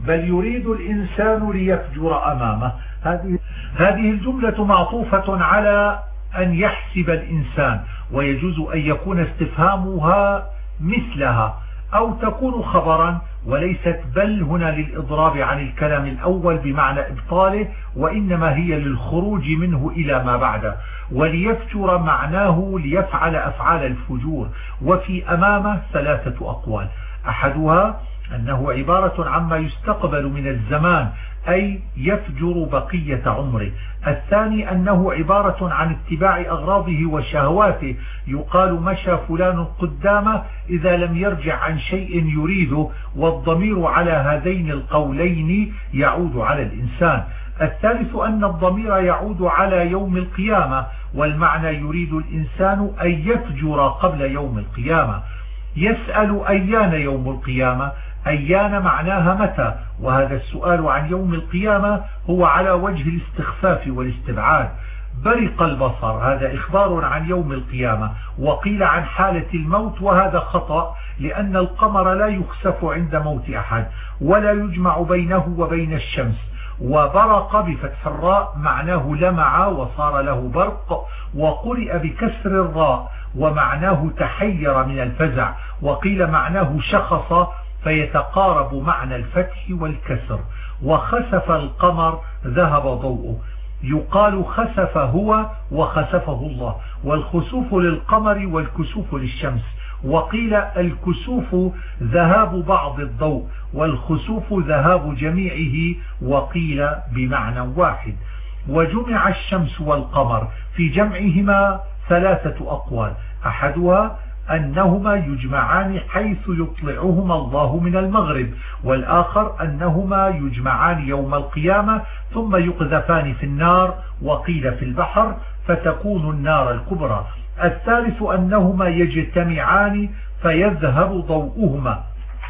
بل يريد الإنسان ليفجر أمامه. هذه الجملة معطوفة على أن يحسب الإنسان. ويجوز أن يكون استفهامها مثلها أو تكون خبرا وليست بل هنا للإضراب عن الكلام الأول بمعنى إبطاله وإنما هي للخروج منه إلى ما بعده. وليفجر معناه ليفعل أفعال الفجور. وفي أمامه ثلاثة أقوال. أحدها أنه عبارة عما يستقبل من الزمان أي يفجر بقية عمره. الثاني أنه عبارة عن اتباع أغراضه وشهواته. يقال مشى فلان قدامه إذا لم يرجع عن شيء يريده والضمير على هذين القولين يعود على الإنسان. الثالث أن الضمير يعود على يوم القيامة والمعنى يريد الإنسان أن يفجر قبل يوم القيامة. يسأل أيان يوم القيامة؟ أيان معناها متى؟ وهذا السؤال عن يوم القيامة هو على وجه الاستخفاف والاستبعاد. برق البصر هذا إخبار عن يوم القيامة. وقيل عن حالة الموت وهذا خطأ لأن القمر لا يخسف عند موت أحد ولا يجمع بينه وبين الشمس. وبرق بفتح الراء معناه لمع وصار له برق وقرئ بكسر الراء ومعناه تحير من الفزع. وقيل معناه شخص فيتقارب معنى الفتح والكسر. وخسف القمر ذهب ضوءه. يقال خسف هو وخسفه الله. والخسوف للقمر والكسوف للشمس. وقيل الكسوف ذهاب بعض الضوء. والخسوف ذهاب جميعه. وقيل بمعنى واحد. وجمع الشمس والقمر. في جمعهما ثلاثة أقوال. أحدها أنهما يجمعان حيث يطلعهما الله من المغرب والآخر أنهما يجمعان يوم القيامة ثم يقذفان في النار وقيل في البحر فتكون النار الكبرى. الثالث أنهما يجتمعان فيذهب ضوءهما.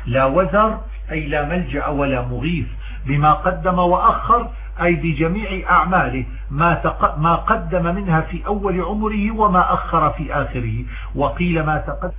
لا وزر أي لا ملجأ ولا مغيث بما قدم وأخر أي بجميع أعماله ما, ما قدم منها في أول عمره وما أخر في آخره. وقيل ما تقدم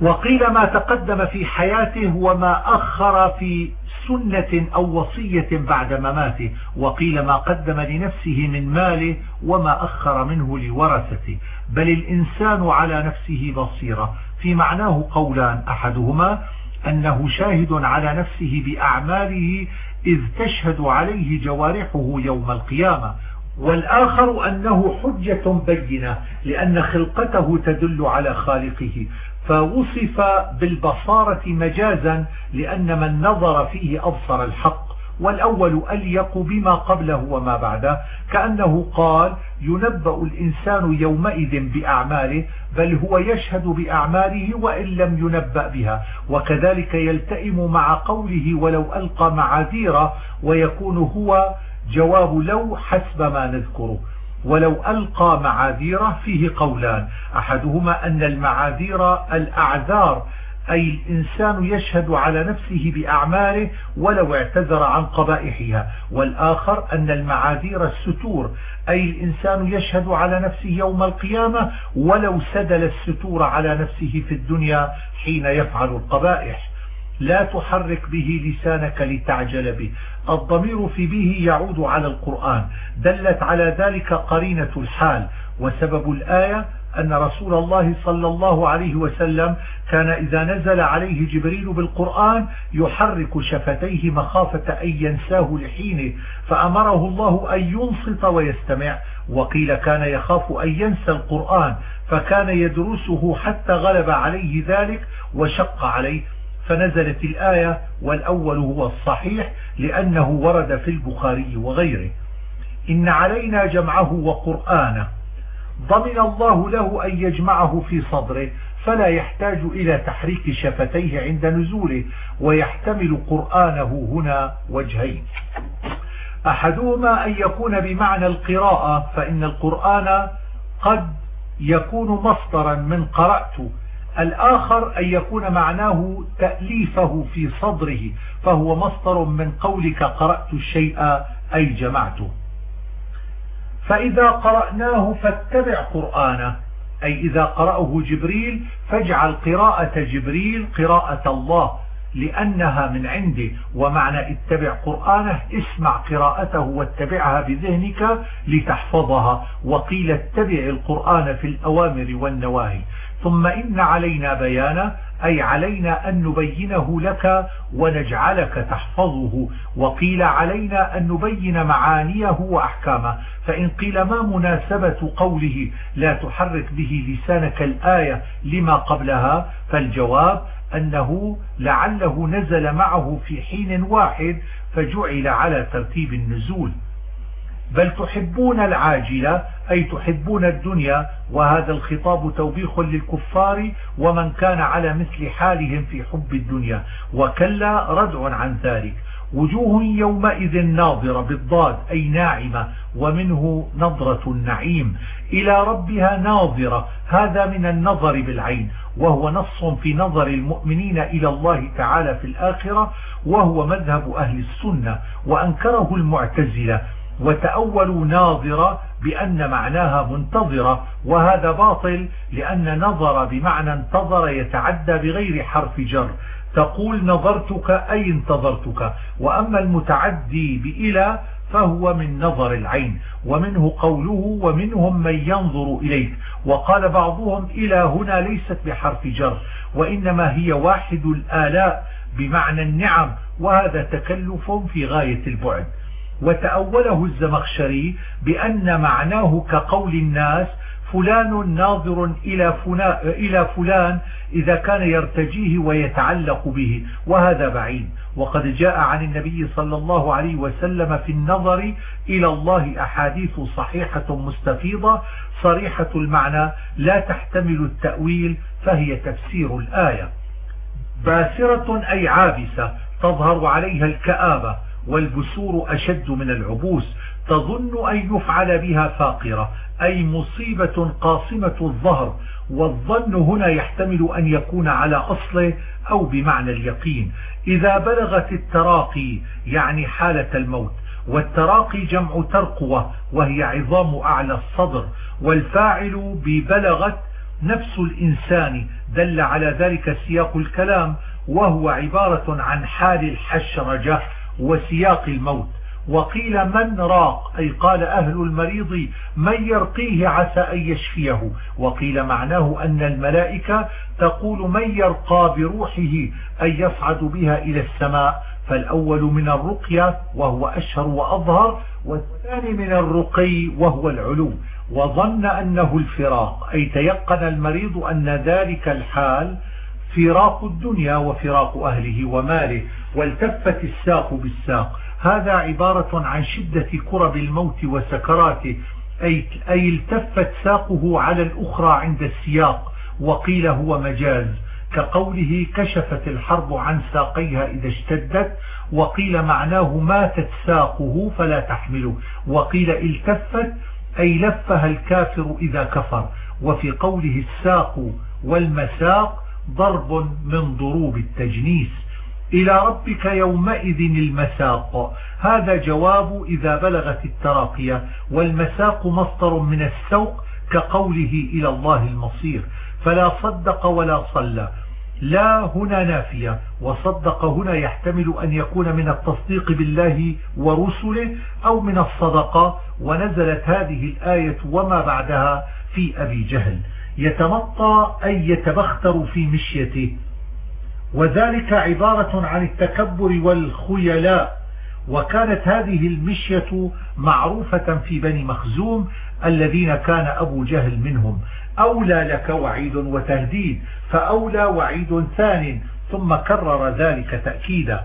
وقيل ما تقدم في حياته وما أخر في سنة أو وصية بعد مماته. وقيل ما قدم لنفسه من ماله وما أخر منه لورثته. بل الإنسان على نفسه بصيرة. في معناه قولان أحدهما أنه شاهد على نفسه بأعماله إذ تشهد عليه جوارحه يوم القيامة. والآخر أنه حجة بينة لأن خلقته تدل على خالقه. فوصف بالبصارة مجازا لأن من نظر فيه أبصر الحق. والأول أليق بما قبله وما بعده كأنه قال ينبأ الإنسان يومئذ بأعماله بل هو يشهد بأعماله وإن لم ينبأ بها. وكذلك يلتئم مع قوله ولو ألقى معاذيره ويكون هو جواب لو حسب ما نذكره. ولو ألقى معاذيره فيه قولان أحدهما أن المعاذير الأعذار أي الإنسان يشهد على نفسه بأعماله ولو اعتذر عن قبائحها. والآخر أن المعاذير الستور أي الإنسان يشهد على نفسه يوم القيامة ولو سدل الستور على نفسه في الدنيا حين يفعل القبائح. لا تحرك به لسانك لتعجل به. الضمير في به يعود على القرآن. دلت على ذلك قرينة الحال. وسبب الآية أن رسول الله صلى الله عليه وسلم كان إذا نزل عليه جبريل بالقرآن يحرك شفتيه مخافة أن ينساه لحينه فأمره الله أن ينصت ويستمع. وقيل كان يخاف أن ينسى القرآن فكان يدرسه حتى غلب عليه ذلك وشق عليه. فنزلت الآية والأول هو الصحيح لأنه ورد في البخاري وغيره. إن علينا جمعه وقرآنه. ضمن الله له أن يجمعه في صدره فلا يحتاج إلى تحريك شفتيه عند نزوله ويحتمل قرآنه هنا وجهين. أحدهما أن يكون بمعنى القراءة فإن القرآن قد يكون مصدرا من قرأت. الآخر أن يكون معناه تأليفه في صدره فهو مصدر من قولك قرأت الشيء أي جمعته. فإذا قرأناه فاتبع قرآنه. أي إذا قرأه جبريل فاجعل قراءة جبريل قراءة الله لأنها من عنده. ومعنى اتبع قرآنه اسمع قراءته واتبعها بذهنك لتحفظها. وقيل اتبع القرآن في الأوامر والنواهي. ثم إن علينا بيانه أي علينا أن نبينه لك ونجعلك تحفظه. وقيل علينا أن نبين معانيه وأحكامه. فإن قيل ما مناسبة قوله لا تحرك به لسانك الآية لما قبلها فالجواب أنه لعله نزل معه في حين واحد فجعل على ترتيب النزول. بل تحبون العاجلة أي تحبون الدنيا وهذا الخطاب توبيخ للكفار ومن كان على مثل حالهم في حب الدنيا وكلا ردع عن ذلك. وجوه يومئذ ناظرة بالضاد أي ناعمة ومنه نظرة النعيم. إلى ربها ناظرة هذا من النظر بالعين وهو نص في نظر المؤمنين إلى الله تعالى في الآخرة وهو مذهب أهل السنة وأنكره المعتزلة. وتأولوا ناظرة بأن معناها منتظرة وهذا باطل لأن نظر بمعنى انتظر يتعدى بغير حرف جر. تقول نظرتك أي انتظرتك وأما المتعدي بإلى فهو من نظر العين ومنه قوله ومنهم من ينظر إليك. وقال بعضهم إلى هنا ليست بحرف جر وإنما هي واحد الآلاء بمعنى النعم وهذا تكلف في غاية البعد. وتأوله الزمخشري بأن معناه كقول الناس فلان ناظر إلى, إلى فلان إذا كان يرتجيه ويتعلق به وهذا بعيد. وقد جاء عن النبي صلى الله عليه وسلم في النظر إلى الله أحاديث صحيحة مستفيضة صريحة المعنى لا تحتمل التأويل فهي تفسير الآية. باسرة أي عابسة تظهر عليها الكآبة. والبسور أشد من العبوس تظن أن يفعل بها فاقرة أي مصيبة قاصمة الظهر والظن هنا يحتمل أن يكون على أصله أو بمعنى اليقين. إذا بلغت التراقي يعني حالة الموت والتراقي جمع ترقوة وهي عظام أعلى الصدر والفاعل ببلغت نفس الإنسان دل على ذلك سياق الكلام وهو عبارة عن حال الحشرجة. وسياق الموت. وقيل من راق؟ أي قال أهل المريض من يرقيه عسى أن يشفيه. وقيل معناه أن الملائكة تقول من يرقى بروحه أن يصعد بها إلى السماء. فالأول من الرقية وهو أشهر وأظهر والثاني من الرقي وهو العلو. وظن أنه الفراق. أي تيقن المريض أن ذلك الحال فراق الدنيا وفراق أهله وماله. والتفت الساق بالساق. هذا عبارة عن شدة كرب الموت وسكراته أي, أي التفت ساقه على الأخرى عند السياق وقيل هو مجاز. كقوله كشفت الحرب عن ساقيها إذا اشتدت وقيل معناه ماتت ساقه فلا تحمله. وقيل التفت أي لفها الكافر إذا كفر. وفي قوله الساق والمساق ضرب من ضروب التجنيس. إلى ربك يومئذ المساق. هذا جواب إذا بلغت التراقية. والمساق مصدر من السوق كقوله إلى الله المصير. فلا صدق ولا صلى. لا هنا نافية. وصدق هنا يحتمل أن يكون من التصديق بالله ورسله أو من الصدقة. ونزلت هذه الآية وما بعدها في أبي جهل. يتمطى أي يتبختر في مشيته. وذلك عبارة عن التكبر والخيلاء. وكانت هذه المشية معروفة في بني مخزوم الذين كان أبو جهل منهم. أولى لك وعيد وتهديد فأولى وعيد ثان ثم كرر ذلك تأكيدا.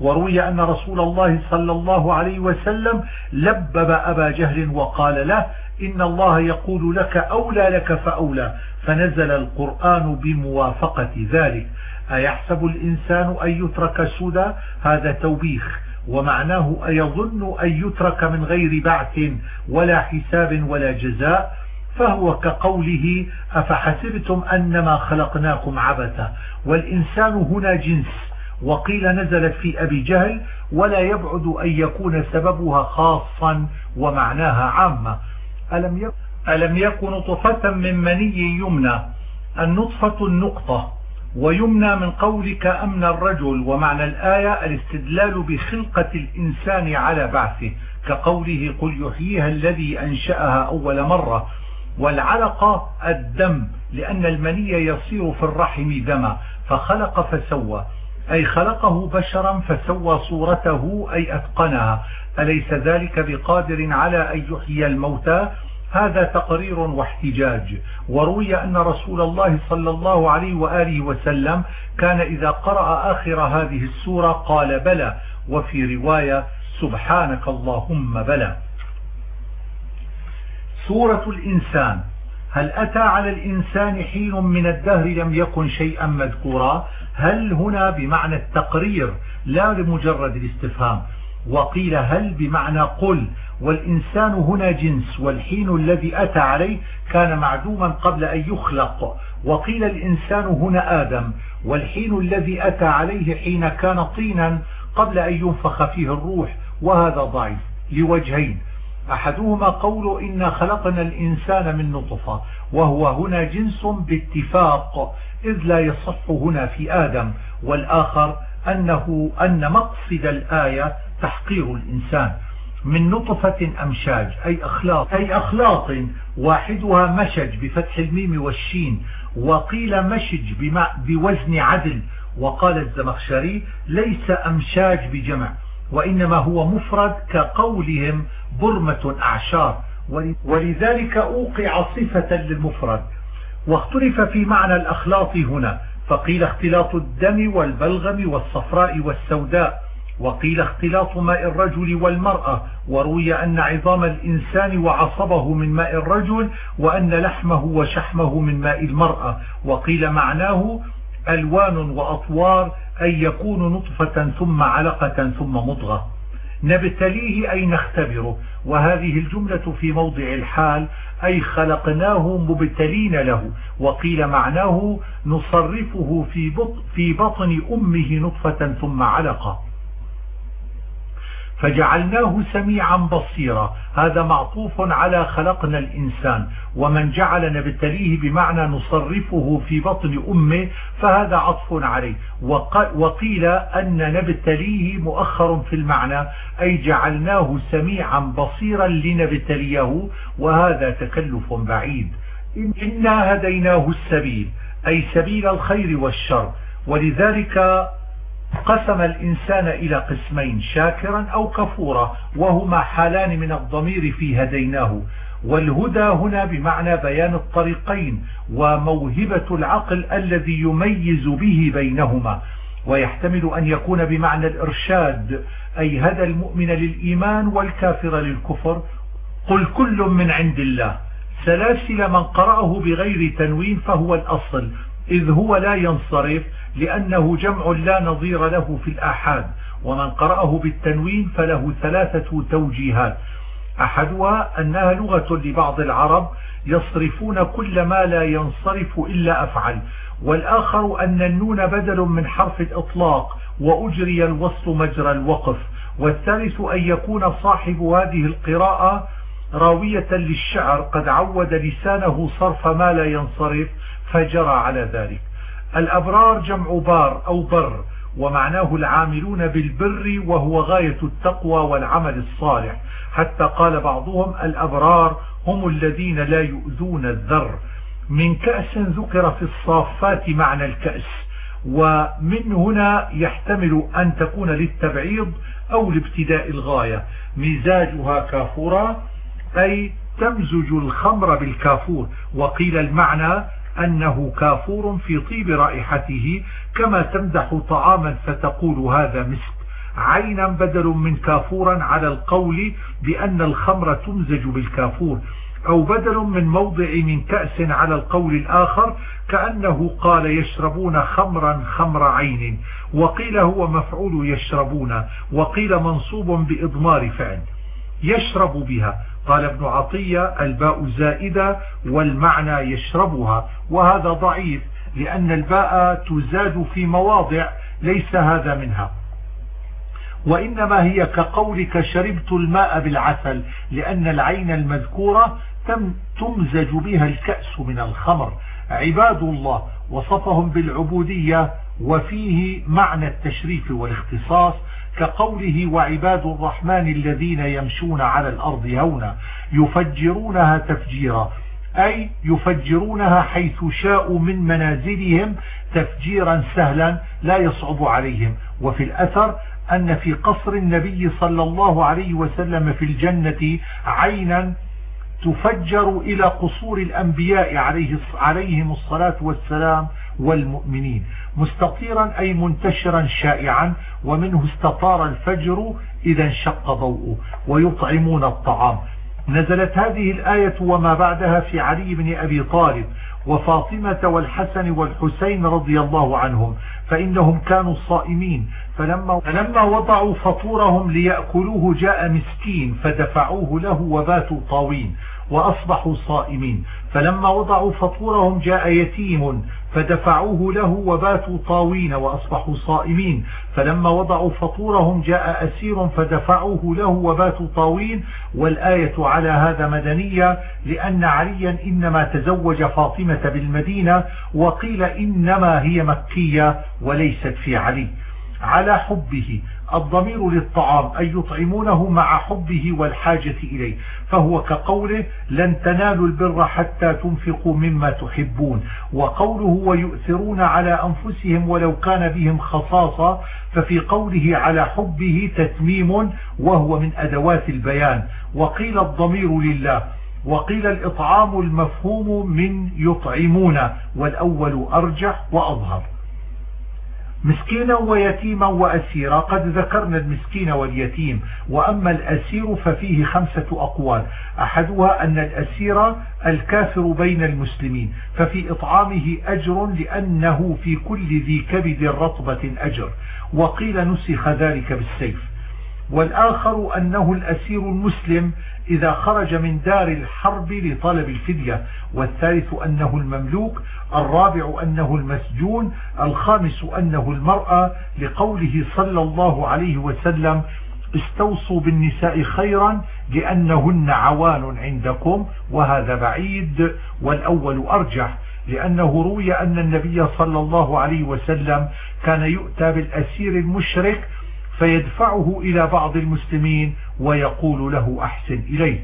وروي أن رسول الله صلى الله عليه وسلم لبب أبا جهل وقال له إن الله يقول لك أولى لك فأولى. فنزل القرآن بموافقة ذلك. أيحسب الإنسان أن يترك سدى هذا توبيخ. ومعناه أيظن أن يترك من غير بعث ولا حساب ولا جزاء. فهو كقوله أفحسبتم أنما خلقناكم عبثا؟ والإنسان هنا جنس. وقيل نزلت في أبي جهل ولا يبعد أن يكون سببها خاصا ومعناها عامة. ألم يكن, ألم يكن طفة من مني يمنى؟ النطفة النقطة. ويمنى من قولك أمن الرجل ومعنى الآية الاستدلال بخلقة الإنسان على بعثه كقوله قل يحييها الذي أنشأها أول مرة والعلقة الدم لأن المني يصير في الرحم دما فخلق فسوى أي خلقه بشرا فسوى صورته أي أتقنها أليس ذلك بقادر على أن يحيي الموتى؟ هذا تقرير واحتجاج. وروي أن رسول الله صلى الله عليه وآله وسلم كان إذا قرأ آخر هذه السورة قال بلى وفي رواية سبحانك اللهم بلى. سورة الإنسان هل أتى على الإنسان حين من الدهر لم يكن شيئا مذكورا؟ هل هنا بمعنى التقرير لا لمجرد الاستفهام وقيل هل بمعنى قل؟ والإنسان هنا جنس والحين الذي أتى عليه كان معدوما قبل أن يخلق وقيل الإنسان هنا آدم والحين الذي أتى عليه حين كان طينا قبل أن ينفخ فيه الروح وهذا ضعيف لوجهين. أحدهما قول إنا خلقنا الإنسان من نطفة وهو هنا جنس باتفاق إذ لا يصح هنا في آدم والآخر أنه أن مقصد الآية تحقير الإنسان من نطفة أمشاج أي أخلاط أي أخلاط واحدها مشج بفتح الميم والشين وقيل مشج بوزن عدل وقال الزمخشري ليس أمشاج بجمع وإنما هو مفرد كقولهم برمة أعشار ولذلك أوقع صفة للمفرد واختلف في معنى الأخلاط هنا فقيل اختلاط الدم والبلغم والصفراء والسوداء وقيل اختلاط ماء الرجل والمرأة وروي أن عظام الإنسان وعصبه من ماء الرجل وأن لحمه وشحمه من ماء المرأة. وقيل معناه ألوان وأطوار أن يكون نطفة ثم علقة ثم مضغة. نبتليه أي نختبره. وهذه الجملة في موضع الحال أي خلقناه مبتلين له وقيل معناه نصرفه في بطن أمه نطفة ثم علقة. فجعلناه سميعا بصيرا. هذا معطوف على خلقنا الإنسان. ومن جعل نبتليه بمعنى نصرفه في بطن أمه فهذا عطف عليه. وقيل أن نبتليه مؤخر في المعنى أي جعلناه سميعا بصيرا لنبتليه وهذا تكلف بعيد. إنا هديناه السبيل أي سبيل الخير والشر. ولذلك قسم الإنسان إلى قسمين شاكرا أو كفورا وهما حالان من الضمير في هديناه. والهدى هنا بمعنى بيان الطريقين وموهبة العقل الذي يميز به بينهما. ويحتمل أن يكون بمعنى الإرشاد أي هدى المؤمن للإيمان والكافر للكفر. قل كل من عند الله. سلاسل من قرأه بغير تنوين فهو الأصل إذ هو لا ينصرف. لأنه جمع لا نظير له في الآحاد ومن قرأه بالتنوين فله ثلاثة توجيهات. أحدها أنها لغة لبعض العرب يصرفون كل ما لا ينصرف إلا أفعل والآخر أن النون بدل من حرف الإطلاق وأجري الوصل مجرى الوقف والثالث أن يكون صاحب هذه القراءة راوية للشعر قد عود لسانه صرف ما لا ينصرف فجرى على ذلك. الأبرار جمع بار أو بر ومعناه العاملون بالبر وهو غاية التقوى والعمل الصالح. حتى قال بعضهم الأبرار هم الذين لا يؤذون الذر. من كأس ذكر في الصافات معنى الكأس ومن هنا يحتمل أن تكون للتبعيض أو لابتداء الغاية. مزاجها كافورا أي تمزج الخمر بالكافور. وقيل المعنى أنه كافور في طيب رائحته كما تمدح طعاما فتقول هذا مسك. عينا بدل من كافورا على القول بأن الخمر تمزج بالكافور أو بدل من موضع من كأس على القول الآخر كأنه قال يشربون خمرا خمر عين وقيل هو مفعول يشربون وقيل منصوب بإضمار فعل. يشرب بها قال ابن عطية الباء زائدة والمعنى يشربها. وهذا ضعيف لأن الباء تزاد في مواضع ليس هذا منها. وإنما هي كقولك شربت الماء بالعسل لأن العين المذكورة تم تمزج بها الكأس من الخمر. عباد الله وصفهم بالعبودية وفيه معنى التشريف والاختصاص كقوله وعباد الرحمن الذين يمشون على الأرض هونا يفجرونها تفجيرا. أي يفجرونها حيث شاءوا من منازلهم تفجيرا سهلا لا يصعب عليهم. وفي الأثر أن في قصر النبي صلى الله عليه وسلم في الجنة عينا تفجر إلى قصور الأنبياء عليه عليهم الصلاة والسلام والمؤمنين. مستطيرا أي منتشرا شائعا ومنه استطار الفجر إذا انشق ضوءه ويطعمون الطعام. نزلت هذه الآية وما بعدها في علي بن أبي طالب وفاطمة والحسن والحسين رضي الله عنهم فإنهم كانوا صائمين فلما, فلما وضعوا فطورهم ليأكلوه جاء مسكين فدفعوه له وباتوا طاوين وأصبحوا صائمين. فلما وضعوا فطورهم جاء يتيم فدفعوه له وباتوا طاوين وأصبحوا صائمين. فلما وضعوا فطورهم جاء أسير فدفعوه له وباتوا طاوين. والآية على هذا مدنية لأن عليا إنما تزوج فاطمة بالمدينة وقيل إنما هي مكية وليست في علي. على حبه الضمير للطعام أن يطعمونه مع حبه والحاجة إليه. فهو كقوله لن تنالوا البر حتى تنفقوا مما تحبون. وقوله ويؤثرون على أنفسهم ولو كان بهم خصاصة ففي قوله على حبه تتميم وهو من أدوات البيان. وقيل الضمير لله وقيل الإطعام المفهوم من يطعمون والأول أرجح وأظهر. مسكينا ويتيما وأسيرا قد ذكرنا المسكين واليتيم وأما الأسير ففيه خمسة أقوال. أحدها أن الأسير الكافر بين المسلمين ففي إطعامه أجر لأنه في كل ذي كبد رطبة أجر. وقيل نسخ ذلك بالسيف. والآخر أنه الأسير المسلم إذا خرج من دار الحرب لطلب الفدية والثالث أنه المملوك الرابع أنه المسجون الخامس أنه المرأة لقوله صلى الله عليه وسلم استوصوا بالنساء خيرا لأنهن عوان عندكم وهذا بعيد. والأول أرجح لأنه روي أن النبي صلى الله عليه وسلم كان يؤتى بالأسير المشرك فيدفعه إلى بعض المسلمين ويقول له أحسن إليه.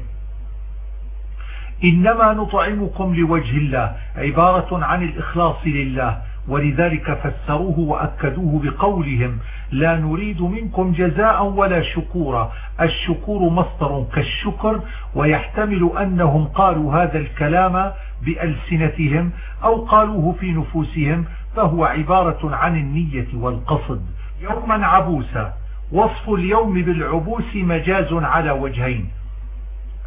إنما نطعمكم لوجه الله عبارة عن الإخلاص لله ولذلك فسروه وأكدوه بقولهم لا نريد منكم جزاء ولا شكورا الشكور مصدر كالشكر ويحتمل أنهم قالوا هذا الكلام بألسنتهم أو قالوه في نفوسهم فهو عبارة عن النية والقصد. يوما عبوسا. وصف اليوم بالعبوس مجاز على وجهين.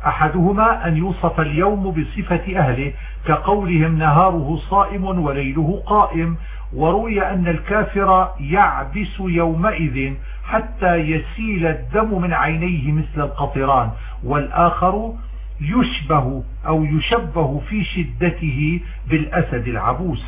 أحدهما أن يوصف اليوم بصفة أهله كقولهم نهاره صائم وليله قائم وروي أن الكافر يعبس يومئذ حتى يسيل الدم من عينيه مثل القطران والآخر يشبه أو يشبه في شدته بالأسد العبوس.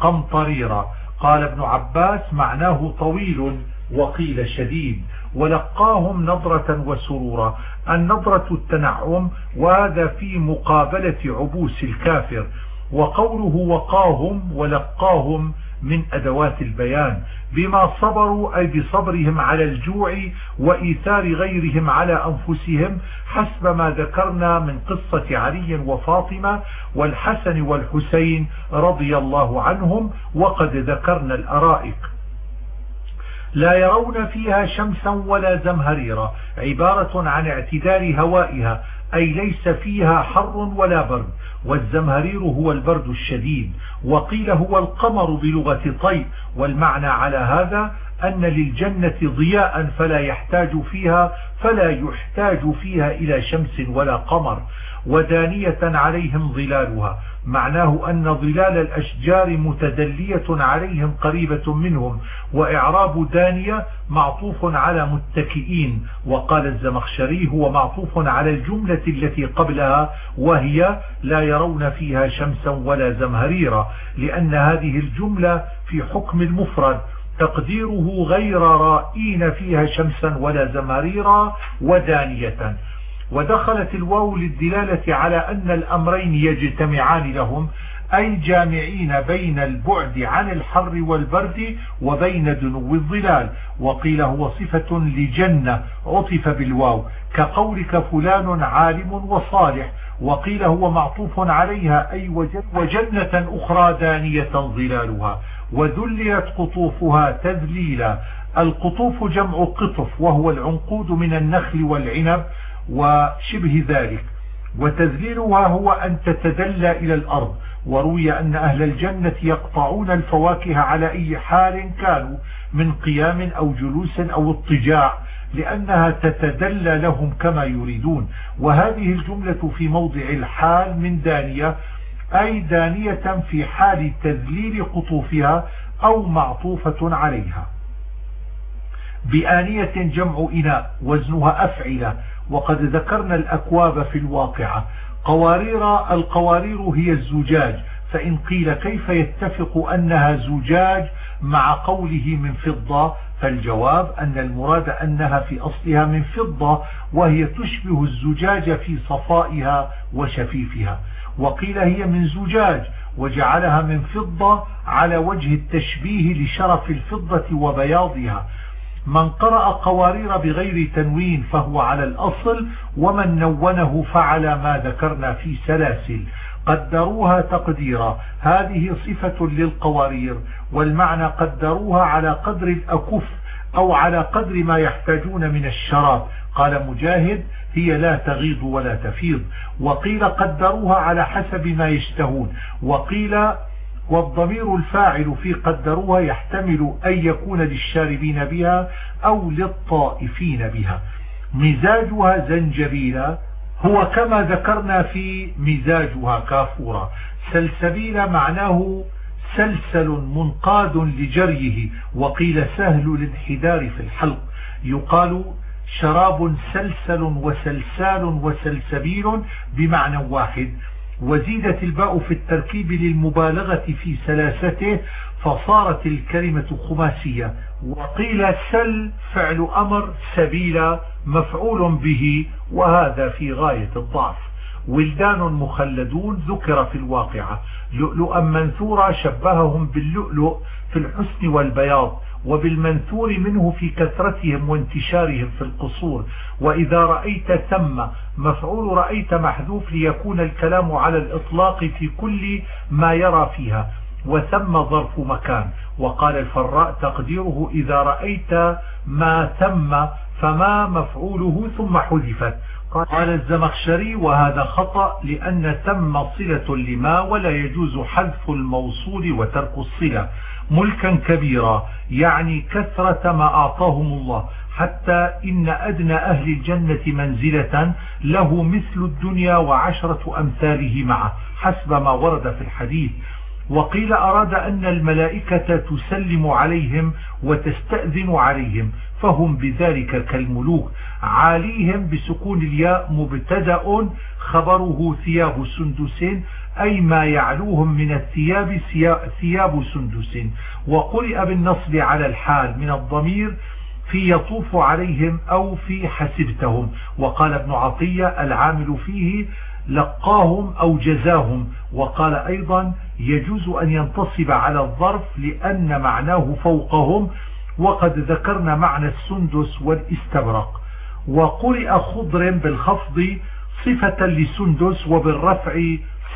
قمطريرا. قال ابن عباس معناه طويل وقيل شديد ولقاهم نظرة وسرورا. النظرة التنعم وهذا في مقابلة عبوس الكافر. وقوله وقاهم ولقاهم من أدوات البيان بما صبروا أي بصبرهم على الجوع وإيثار غيرهم على أنفسهم حسب ما ذكرنا من قصة علي وفاطمة والحسن والحسين رضي الله عنهم وقد ذكرنا الأرائك. لا يرون فيها شمسا ولا زمهريرا عبارة عن اعتدال هوائها أي ليس فيها حر ولا برد. والزمهرير هو البرد الشديد وقيل هو القمر بلغة طي والمعنى على هذا أن للجنة ضياء فلا يحتاج فيها فلا يحتاج فيها إلى شمس ولا قمر. ودانية عليهم ظلالها. معناه أن ظلال الأشجار متدلية عليهم قريبة منهم وإعراب دانية معطوف على متكئين. وقال الزمخشري هو معطوف على الجملة التي قبلها وهي لا يرون فيها شمسا ولا زمهريرا لأن هذه الجملة في حكم المفرد. تقديره غير رائين فيها شمسا ولا زمهريرا ودانية. ودخلت الواو للدلالة على أن الأمرين يجتمعان لهم أي جامعين بين البعد عن الحر والبرد وبين دنو الظلال. وقيل هو صفة لجنة عطف بالواو كقولك فلان عالم وصالح. وقيل هو معطوف عليها أي وجنة أخرى دانية ظلالها. وذللت قطوفها تذليلا. القطوف جمع قطف وهو العنقود من النخل والعنب. وشبه ذلك. وتذليلها هو أن تتدلى إلى الأرض. وروي أن أهل الجنة يقطعون الفواكه على أي حال كانوا من قيام أو جلوس أو اضطجاع لأنها تتدلى لهم كما يريدون. وهذه الجملة في موضع الحال من دانية أي دانية في حال تذليل قطوفها أو معطوفة عليها. بآنية جمع إناء وزنها أفعلة. وقد ذكرنا الأكواب في الواقعة قوارير القوارير هي الزجاج. فإن قيل كيف يتفق أنها زجاج مع قوله من فضة فالجواب أن المراد أنها في أصلها من فضة وهي تشبه الزجاج في صفائها وشفيفها. وقيل هي من زجاج وجعلها من فضة على وجه التشبيه لشرف الفضة وبياضها. من قرأ قوارير بغير تنوين فهو على الأصل ومن نونه فعل ما ذكرنا في سلاسل. قدروها تقديرا. هذه صفة للقوارير والمعنى قدروها على قدر الأكف أو على قدر ما يحتاجون من الشراب. قال مجاهد هي لا تغيض ولا تفيض. وقيل قدروها على حسب ما يشتهون. وقيل والضمير الفاعل في قدروها يحتمل أن يكون للشاربين بها أو للطائفين بها. مزاجها زنجبيلا هو كما ذكرنا في مزاجها كافورا. سلسبيل معناه سلسل منقاد لجريه وقيل سهل الانحدار في الحلق. يقال شراب سلسل وسلسال وسلسبيل بمعنى واحد. وزيدت الباء في التركيب للمبالغة في سلاسته فصارت الكلمة خماسية. وقيل سل فعل أمر سبيلا مفعول به وهذا في غاية الضعف. ولدان مخلدون ذكر في الواقعة. لؤلؤا منثورا شبههم باللؤلؤ في الحسن والبياض. وبالمنثور منه في كثرتهم وانتشارهم في القصور. وإذا رأيت ثم مفعول رأيت محذوف ليكون الكلام على الإطلاق في كل ما يرى فيها. وثم ظرف مكان. وقال الفراء تقديره إذا رأيت ما ثم فما مفعوله ثم حذفت. قال الزمخشري وهذا خطأ لأن ثم صلة لما ولا يجوز حذف الموصول وترك الصلة. ملكا كبيرا يعني كثرة ما أعطاهم الله. حتى إن أدنى أهل الجنة منزلة له مثل الدنيا وعشرة أمثاله معه. حسب ما ورد في الحديث. وقيل أراد أن الملائكة تسلم عليهم وتستأذن عليهم فهم بذلك كالملوك. عاليهم بسكون الياء مبتدأ خبره ثياب سندس أي ما يعلوهم من الثياب ثياب سندس. وقرئ بالنصب على الحال من الضمير في يطوف عليهم أو في حسبتهم. وقال ابن عطية العامل فيه لقاهم أو جزاهم. وقال أيضا يجوز أن ينتصب على الظرف لأن معناه فوقهم. وقد ذكرنا معنى السندس والاستبرق. وقرئ خضر بالخفض صفة لسندس وبالرفع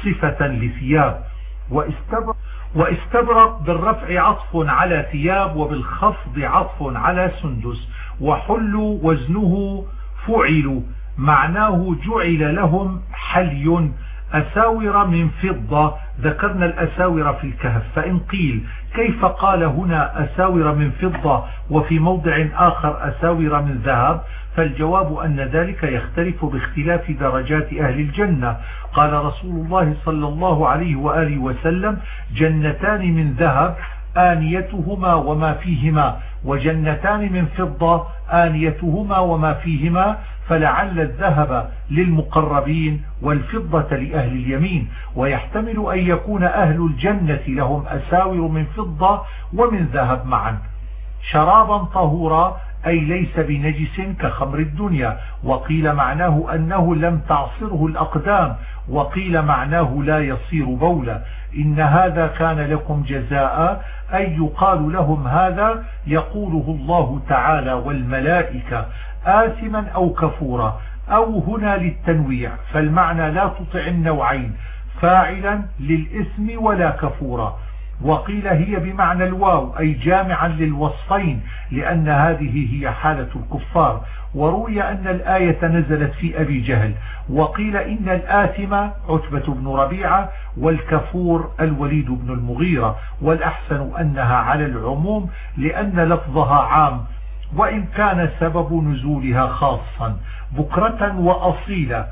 صفة لثياب. واستبرق, واستبرق بالرفع عطف على ثياب وبالخفض عطف على سندس. وحل وزنه فعل معناه جعل لهم حلي. أساور من فضة. ذكرنا الأساور في الكهف. فإن قيل كيف قال هنا أساور من فضة؟ وفي موضع آخر أساور من ذهب. فالجواب أن ذلك يختلف باختلاف درجات أهل الجنة. قال رسول الله صلى الله عليه وآله وسلم جنتان من ذهب آنيتهما وما فيهما وجنتان من فضة آنيتهما وما فيهما فلعل الذهب للمقربين والفضة لأهل اليمين. ويحتمل أن يكون أهل الجنة لهم أساور من فضة ومن ذهب معا. شرابا طهورا أي ليس بنجس كخمر الدنيا. وقيل معناه أنه لم تعصره الأقدام. وقيل معناه لا يصير بولا. إن هذا كان لكم جزاء. أي يقال لهم هذا يقوله الله تعالى والملائكة. آثما أو كفورا. أو هنا للتنويع. فالمعنى لا تطع النوعين. فاعلا للإثم ولا كفورا. وقيل هي بمعنى الواو أي جامعا للوصفين لأن هذه هي حالة الكفار. وروي أن الآية نزلت في أبي جهل. وقيل إن الآثم عتبة بن ربيعة والكفور الوليد بن المغيرة. والأحسن أنها على العموم لأن لفظها عام. وإن كان سبب نزولها خاصا بكرة وأصيلا.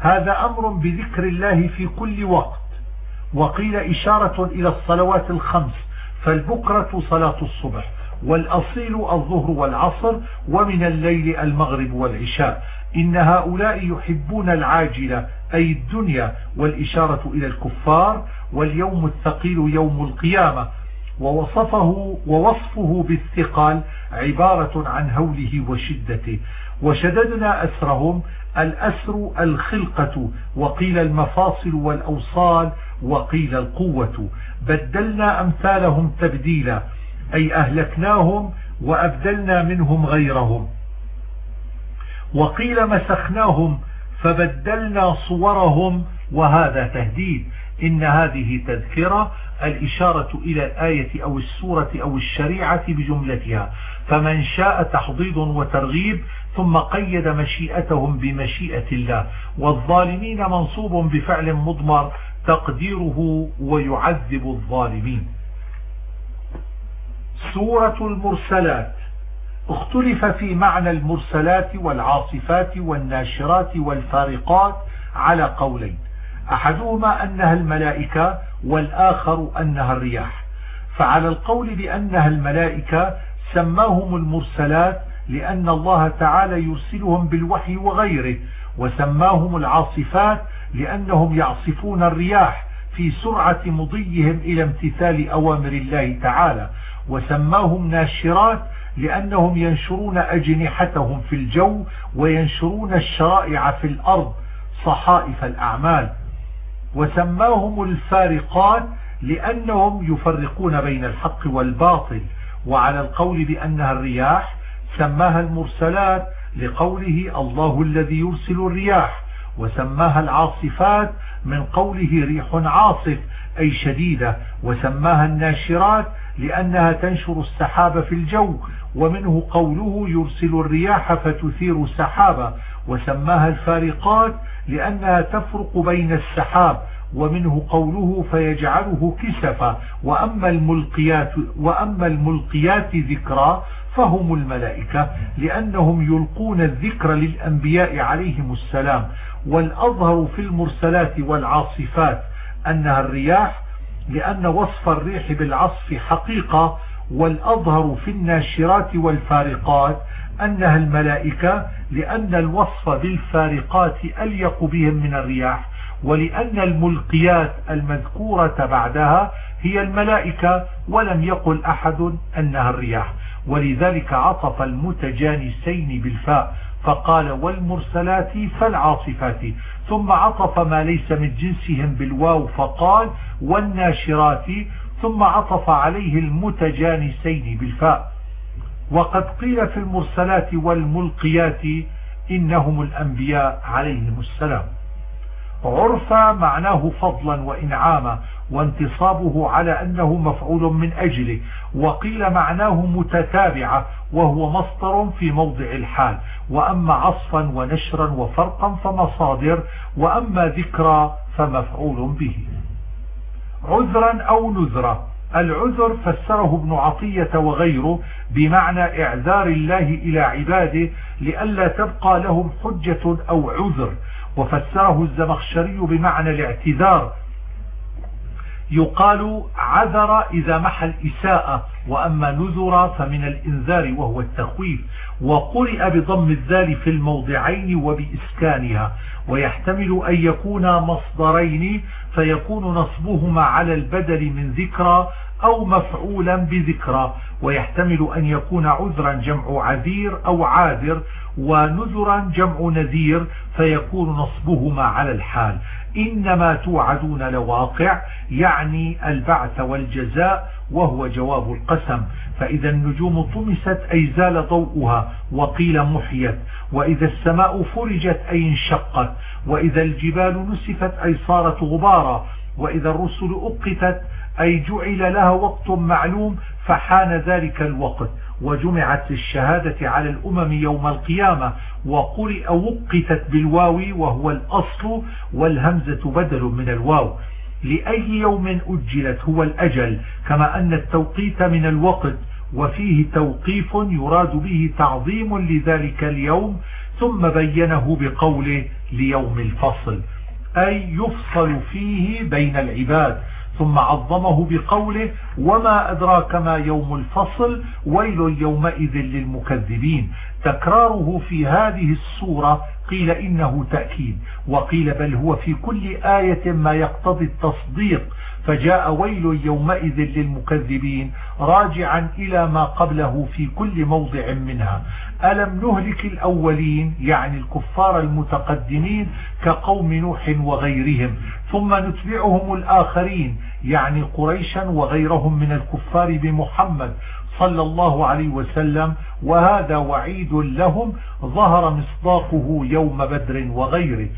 هذا أمر بذكر الله في كل وقت. وقيل إشارة إلى الصلوات الخمس فالبكرة صلاة الصبح والأصيل الظهر والعصر ومن الليل المغرب والعشاء. إن هؤلاء يحبون العاجلة أي الدنيا والإشارة إلى الكفار واليوم الثقيل يوم القيامة. ووصفه ووصفه بالثقال عبارة عن هوله وشدته. وشددنا أسرهم الأسر الخلقة وقيل المفاصل والأوصال وقيل القوة. بدلنا أمثالهم تبديلا أي أهلكناهم وأبدلنا منهم غيرهم. وقيل مسخناهم فبدلنا صورهم وهذا تهديد. إن هذه تذكرة الإشارة إلى الآية أو السورة أو الشريعة بجملتها. فمن شاء تحضيض وترغيب ثم قيد مشيئتهم بمشيئة الله. والظالمين منصوب بفعل مضمر تقديره ويعذب الظالمين. سورة المرسلات. اختلف في معنى المرسلات والعاصفات والناشرات والفارقات على قولين. أحدهما أنها الملائكة والآخر أنها الرياح. فعلى القول بأنها الملائكة سماهم المرسلات لأن الله تعالى يرسلهم بالوحي وغيره وسماهم العاصفات لأنهم يعصفون الرياح في سرعة مضيهم إلى امتثال أوامر الله تعالى وسماهم ناشرات لأنهم ينشرون أجنحتهم في الجو وينشرون الشرائع في الأرض صحائف الأعمال. وسماهم الفارقات لأنهم يفرقون بين الحق والباطل وعلى القول بأنها الرياح سماها المرسلات لقوله الله الذي يرسل الرياح وسماها العاصفات من قوله ريح عاصف أي شديدة وسماها الناشرات لأنها تنشر السحاب في الجو ومنه قوله يرسل الرياح فتثير سحابا وسماها الفارقات لأنها تفرق بين السحاب ومنه قوله فيجعله كسفا وأما الملقيات, وأما الملقيات ذكرى فهم الملائكة لأنهم يلقون الذكر للأنبياء عليهم السلام والأظهر في المرسلات والعاصفات أنها الرياح لأن وصف الريح بالعصف حقيقة والأظهر في الناشرات والفارقات أنها الملائكة لأن الوصف بالفارقات أليق بهم من الرياح ولأن الملقيات المذكورة بعدها هي الملائكة ولم يقل أحد أنها الرياح. ولذلك عطف المتجانسين بالفاء فقال والمرسلات فالعاصفات. ثم عطف ما ليس من جنسهم بالواو فقال والناشرات. ثم عطف عليه المتجانسين بالفاء. وقد قيل في المرسلات والملقيات إنهم الأنبياء عليهم السلام. عرفا معناه فضلا وإنعاما. وانتصابه على أنه مفعول من أجله وقيل معناه متتابعة وهو مصدر في موضع الحال. وأما عصفا ونشرا وفرقا فمصادر وأما ذكرى فمفعول به. عذرا أو نذرا العذر فسره ابن عطية وغيره بمعنى إعذار الله إلى عباده لئلا تبقى لهم حجة أو عذر. وفسره الزمخشري بمعنى الاعتذار يقال عذر إذا محى الإساءة وأما نذر فمن الإنذار وهو التخويف وقرئ بضم الذال في الموضعين وبإسكانها ويحتمل أن يكون مصدرين فيكون نصبهما على البدل من ذكرى أو مفعولا بذكرى ويحتمل أن يكون عذرا جمع عذير أو عاذر ونذرا جمع نذير فيكون نصبهما على الحال. إنما توعدون لواقع يعني البعث والجزاء وهو جواب القسم. فإذا النجوم طمست أي زال ضوءها وقيل محيت. وإذا السماء فرجت أي انشقت. وإذا الجبال نسفت أي صارت غبارا. وإذا الرسل أقتت أي جعل لها وقت معلوم فحان ذلك الوقت. وجمعت الشهادة على الأمم يوم القيامة وقرئ وقتت بالواو وهو الأصل والهمزة بدل من الواو. لأي يوم أجلت هو الأجل كما أن التوقيت من الوقت وفيه توقيف يراد به تعظيم لذلك اليوم ثم بينه بقوله ليوم الفصل أي يفصل فيه بين العباد. ثم عظمه بقوله وما أدراك ما يوم الفصل ويل يومئذ للمكذبين. تكراره في هذه السورة قيل إنه تأكيد وقيل بل هو في كل آية ما يقتضي التصديق. فجاء ويل يومئذ للمكذبين راجعا إلى ما قبله في كل موضع منها. ألم نهلك الأولين يعني الكفار المتقدمين كقوم نوح وغيرهم ثم نتبعهم الآخرين. يعني قريشا وغيرهم من الكفار بمحمد صلى الله عليه وسلم وهذا وعيد لهم ظهر مصداقه يوم بدر وغيره.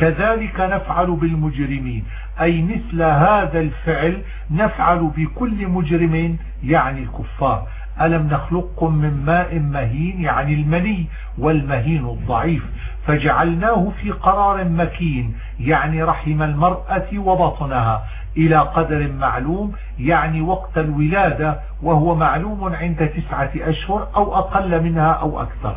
كذلك نفعل بالمجرمين أي مثل هذا الفعل نفعل بكل مجرم يعني الكفار. ألم نخلقكم من ماء مهين يعني المني والمهين الضعيف. فجعلناه في قرار مكين يعني رحم المرأة وبطنها. إلى قدر معلوم يعني وقت الولادة وهو معلوم عند تسعة أشهر أو أقل منها أو أكثر.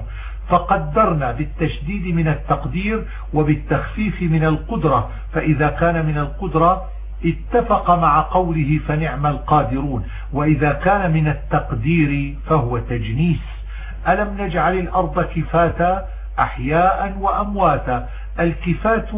فقدرنا بالتشديد من التقدير وبالتخفيف من القدرة فإذا كان من القدرة اتفق مع قوله فنعم القادرون وإذا كان من التقدير فهو تجنيس. ألم نجعل الأرض كفاتا أحياء وأمواتا؟ الكفات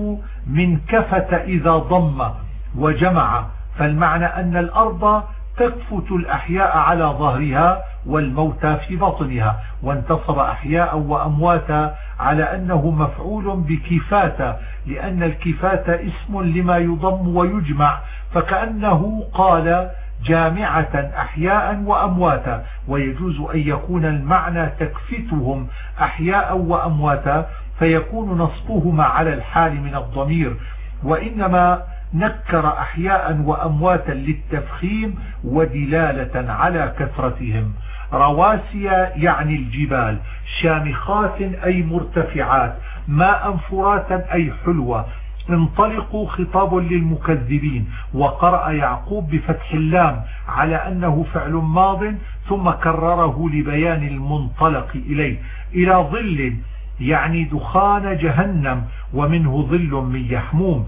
من كفت إذا ضم. وجمع فالمعنى أن الأرض تكفت الأحياء على ظهرها والموتى في بطنها وانتصب أحياء وأمواتا على أنه مفعول بكفاتا لأن الكفاة اسم لما يضم ويجمع فكأنه قال جامعة أحياء وأمواتا ويجوز أن يكون المعنى تكفتهم أحياء وأمواتا فيكون نصبهما على الحال من الضمير وإنما نكر أحياء وأمواتا للتفخيم ودلالة على كثرتهم. رواسي يعني الجبال شامخات أي مرتفعات ماء فراتا أي حلوة. انطلقوا خطاب للمكذبين وقرأ يعقوب بفتح اللام على أنه فعل ماض ثم كرره لبيان المنطلق إليه. إلى ظل يعني دخان جهنم ومنه ظل من يحموم.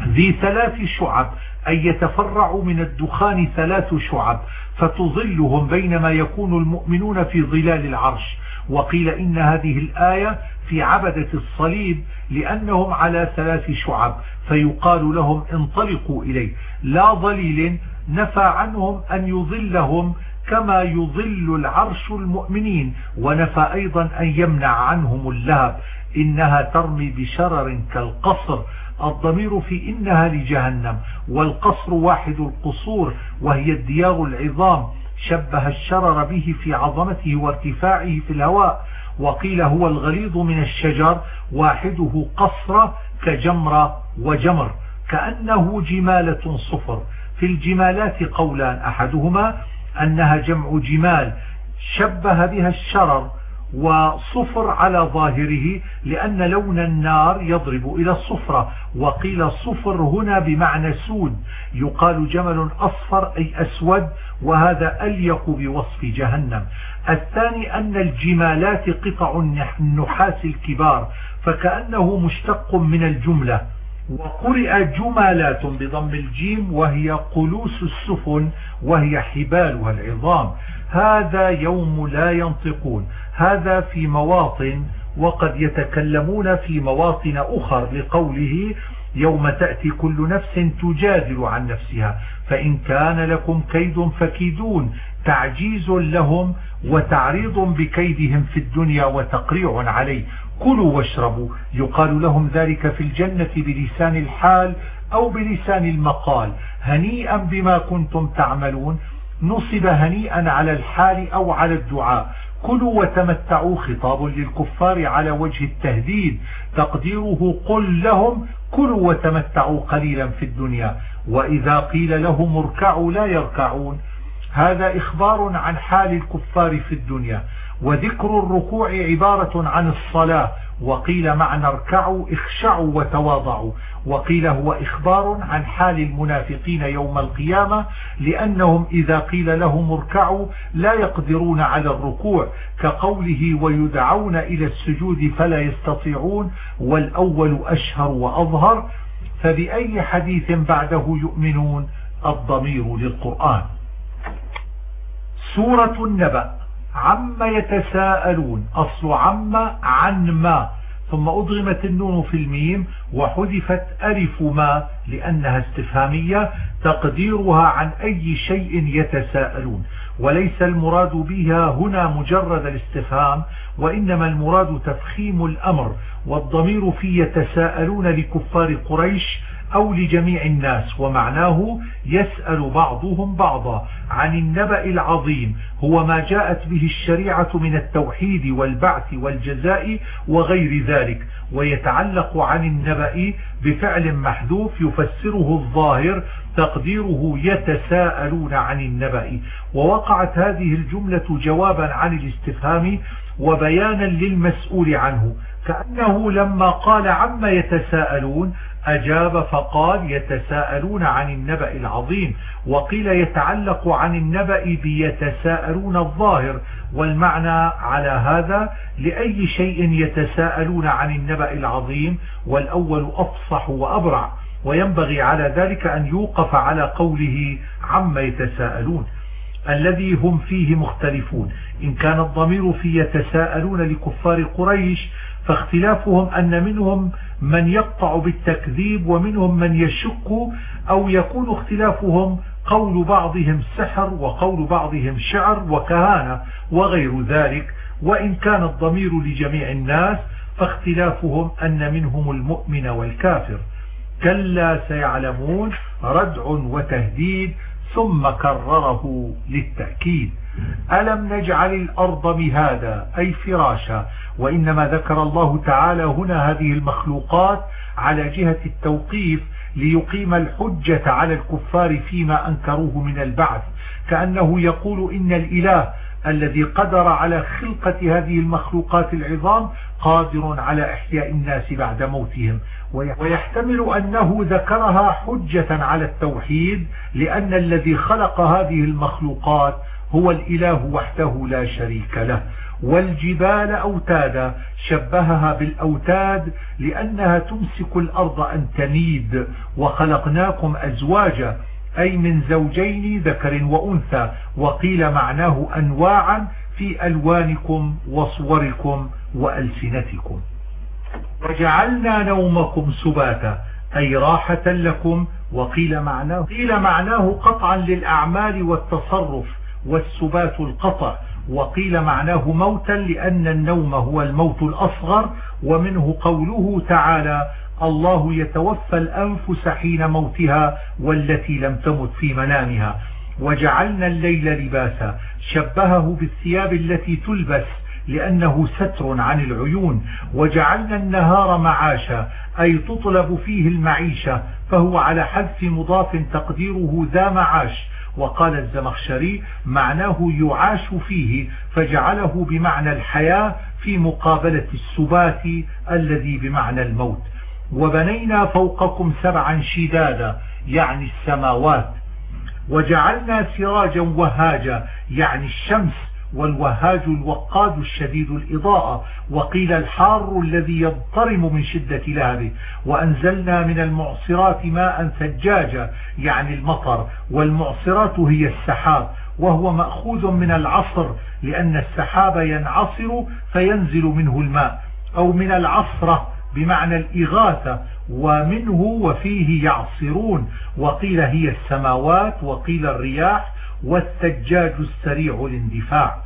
ذي ثلاث شعب أي يتفرع من الدخان ثلاث شعب فتظلهم بينما يكون المؤمنون في ظلال العرش. وقيل إن هذه الآية في عبدة الصليب لأنهم على ثلاث شعب فيقال لهم انطلقوا إليه. لا ظليل نفى عنهم أن يظلهم كما يظل العرش المؤمنين ونفى أيضا أن يمنع عنهم اللهب. إنها ترمي بشرر كالقصر الضمير في إنها لجهنم والقصر واحد القصور وهي الديار العظام شبه الشرر به في عظمته وارتفاعه في الهواء وقيل هو الغليظ من الشجر واحدة قصر كجمر وجمر كأنه جمالة صفر. في الجمالات قولان أحدهما أنها جمع جمال شبه بها الشرر وصفر على ظاهره لأن لون النار يضرب إلى الصفرة. وقيل صفر هنا بمعنى سود. يقال جمل أصفر أي أسود وهذا أليق بوصف جهنم. الثاني أن الجمالات قطع النحاس الكبار فكأنه مشتق من الجملة. وقرئ جمالات بضم الجيم وهي قلوس السفن وهي حبالها العظام. هذا يوم لا ينطقون. هذا في مواطن وقد يتكلمون في مواطن أخر لقوله يوم تأتي كل نفس تجادل عن نفسها فإن كان لكم كيد فكيدون تعجيز لهم وتعريض بكيدهم في الدنيا وتقريع عليه كلوا واشربوا يقال لهم ذلك في الجنة بلسان الحال أو بلسان المقال هنيئا بما كنتم تعملون نصب هنيئا على الحال أو على الدعاء. كلوا وتمتعوا خطاب للكفار على وجه التهديد. تقديره قل لهم كلوا وتمتعوا قليلا في الدنيا وإذا قيل لهم اركعوا لا يركعون. هذا إخبار عن حال الكفار في الدنيا وذكر الركوع عبارة عن الصلاة وقيل معنى اركعوا اخشعوا وتواضعوا. وقيل هو إخبار عن حال المنافقين يوم القيامة لأنهم إذا قيل لهم اركعوا لا يقدرون على الركوع كقوله ويدعون إلى السجود فلا يستطيعون والأول أشهر وأظهر. فبأي حديث بعده يؤمنون؟ الضمير للقرآن. سورة النبأ. عما يتساءلون أصل عما عن ما؟ ثم أضغمت النون في الميم وحذفت ألف ما؟ لأنها استفهامية تقديرها عن أي شيء يتساءلون. وليس المراد بها هنا مجرد الاستفهام وإنما المراد تفخيم الأمر والضمير في يتساءلون لكفار قريش أو لجميع الناس ومعناه يسأل بعضهم بعضا عن النبأ العظيم هو ما جاءت به الشريعة من التوحيد والبعث والجزاء وغير ذلك ويتعلق عن النبأ بفعل محذوف يفسره الظاهر تقديره يتساءلون عن النبأ. ووقعت هذه الجملة جوابا عن الاستفهام وبيانا للمسؤول عنه كأنه لما قال عما يتساءلون أجاب فقال يتساءلون عن النبأ العظيم وقيل يتعلق عن النبأ بيتساءلون الظاهر والمعنى على هذا لأي شيء يتساءلون عن النبأ العظيم والأول أفصح وأبرع وينبغي على ذلك أن يوقف على قوله عما يتساءلون. الذي هم فيه مختلفون إن كان الضمير في يتساءلون لكفار قريش فاختلافهم أن منهم من يقطع بالتكذيب ومنهم من يشك أو يكون اختلافهم قول بعضهم سحر وقول بعضهم شعر وكهانة وغير ذلك وإن كان الضمير لجميع الناس فاختلافهم أن منهم المؤمن والكافر. كلا سيعلمون ردع وتهديد ثم كرره للتأكيد. ألم نجعل الأرض مهادا أي فراشا وإنما ذكر الله تعالى هنا هذه المخلوقات على جهة التوقيف ليقيم الحجة على الكفار فيما أنكروه من البعث. كأنه يقول إن الإله الذي قدر على خلقة هذه المخلوقات العظام قادر على إحياء الناس بعد موتهم. ويحتمل أنه ذكرها حجة على التوحيد لأن الذي خلق هذه المخلوقات هو الإله وحده لا شريك له. والجبال أوتادا شبهها بالأوتاد لأنها تمسك الأرض أن تميد وخلقناكم أزواجا أي من زوجين ذكر وأنثى. وقيل معناه أنواعا في ألوانكم وصوركم وألسنتكم. وجعلنا نومكم سباتا أي راحة لكم. وقيل معناه, قيل معناه قطعا للأعمال والتصرف والسبات القطع. وقيل معناه موتا لأن النوم هو الموت الأصغر ومنه قوله تعالى الله يتوفى الأنفس حين موتها والتي لم تمت في منامها وجعلنا الليل لباسا شبهه بالثياب التي تلبس لأنه ستر عن العيون وجعلنا النهار معاشا أي تطلب فيه المعيشة فهو على حذف مضاف تقديره ذا معاش وقال الزمخشري معناه يعاش فيه فجعله بمعنى الحياة في مقابلة السبات الذي بمعنى الموت. وبنينا فوقكم سبعا شدادا يعني السماوات. وجعلنا سراجا وهاجا يعني الشمس والوهاج الوقاد الشديد الإضاءة وقيل الحار الذي يضطرم من شدة لهبه. وأنزلنا من المعصرات ماء ثجاجا يعني المطر. والمعصرات هي السحاب وهو مأخوذ من العصر لأن السحاب ينعصر فينزل منه الماء. أو من العصرة بمعنى الإغاثة ومنه وفيه يعصرون. وقيل هي السماوات وقيل الرياح والثجاج السريع الاندفاع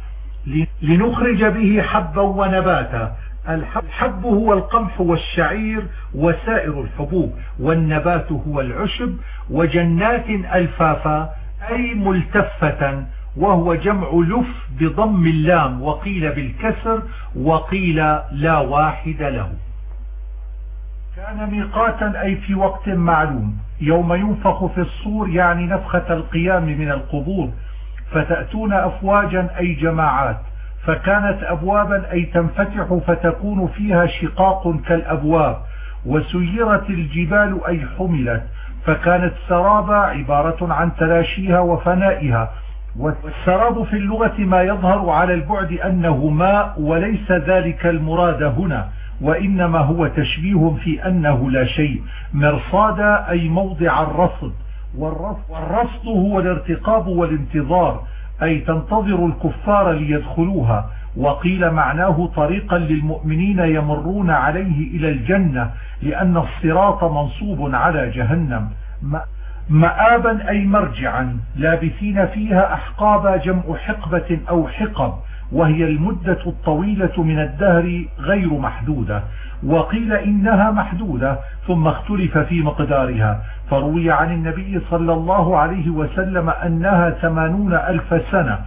لنخرج به حبا ونباتا. الحب هو القمح والشعير وسائر الحبوب والنبات هو العشب وجنات ألفافا أي ملتفة وهو جمع لف بضم اللام وقيل بالكسر وقيل لا واحد له. كان ميقاتا أي في وقت معلوم. يوم ينفخ في الصور يعني نفخة القيام من القبور. فتأتون أفواجا أي جماعات. فكانت أبوابا أي تنفتح فتكون فيها شقاق كالأبواب. وسيرت الجبال أي حملت. فكانت سرابا عبارة عن تلاشيها وفنائها. والسراب في اللغة ما يظهر على البعد أنه ماء وليس ذلك المراد هنا. وإنما هو تشبيه في أنه لا شيء. مرصادا أي موضع الرصد. والرصد هو الارتقاب والانتظار أي تنتظر الكفار ليدخلوها. وقيل معناه طريقا للمؤمنين يمرون عليه إلى الجنة لأن الصراط منصوب على جهنم. مآبا أي مرجعا لابثين فيها أحقابا جمع حقبة أو حقب. وهي المدة الطويلة من الدهر غير محدودة وقيل إنها محدودة ثم اختلف في مقدارها فروي عن النبي صلى الله عليه وسلم أنها ثمانون ألف سنة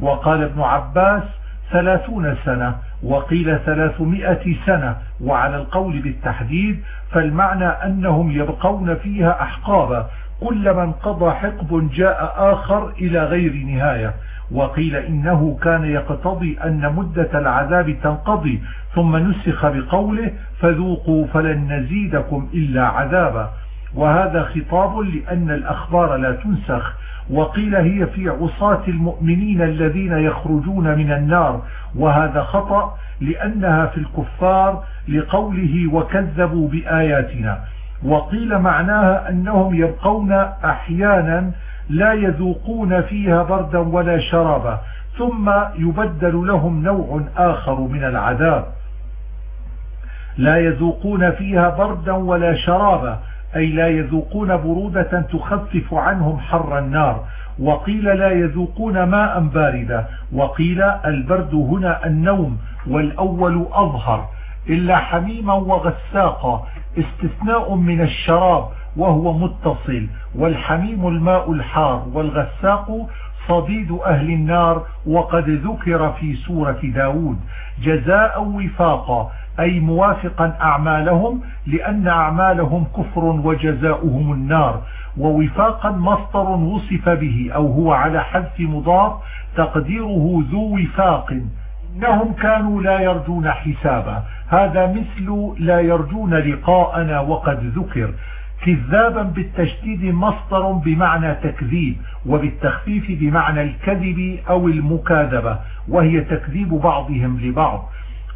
وقال ابن عباس ثلاثون سنة وقيل ثلاثمائة سنة وعلى القول بالتحديد فالمعنى أنهم يبقون فيها أحقابا كلما انقضى حقب جاء آخر إلى غير نهاية. وقيل إنه كان يقتضي أن مدة العذاب تنقضي ثم نسخ بقوله فذوقوا فلن نزيدكم إلا عذابا وهذا خطاب لأن الأخبار لا تنسخ. وقيل هي في عصاة المؤمنين الذين يخرجون من النار. وهذا خطأ لأنها في الكفار لقوله وكذبوا بآياتنا وقيل معناها أنهم يبقون أحيانا لا يذوقون فيها بردا ولا شرابا ثم يبدل لهم نوع آخر من العذاب. لا يذوقون فيها بردا ولا شرابا أي لا يذوقون برودة تخفف عنهم حر النار. وقيل لا يذوقون ماء باردا وقيل البرد هنا النوم والأول أظهر إلا حميما وغساقا استثناء من الشراب. وهو متصل والحميم الماء الحار والغساق صديد أهل النار وقد ذكر في سورة داود جزاء وفاقا أي موافقا أعمالهم لأن أعمالهم كفر وجزاؤهم النار ووفاقا مصدر وصف به أو هو على حذف مضاف تقديره ذو وفاق إنهم كانوا لا يرجون حسابا هذا مثل لا يرجون لقاءنا وقد ذكر. كذابا بالتشديد مصدر بمعنى تكذيب وبالتخفيف بمعنى الكذب أو المكاذبة وهي تكذيب بعضهم لبعض.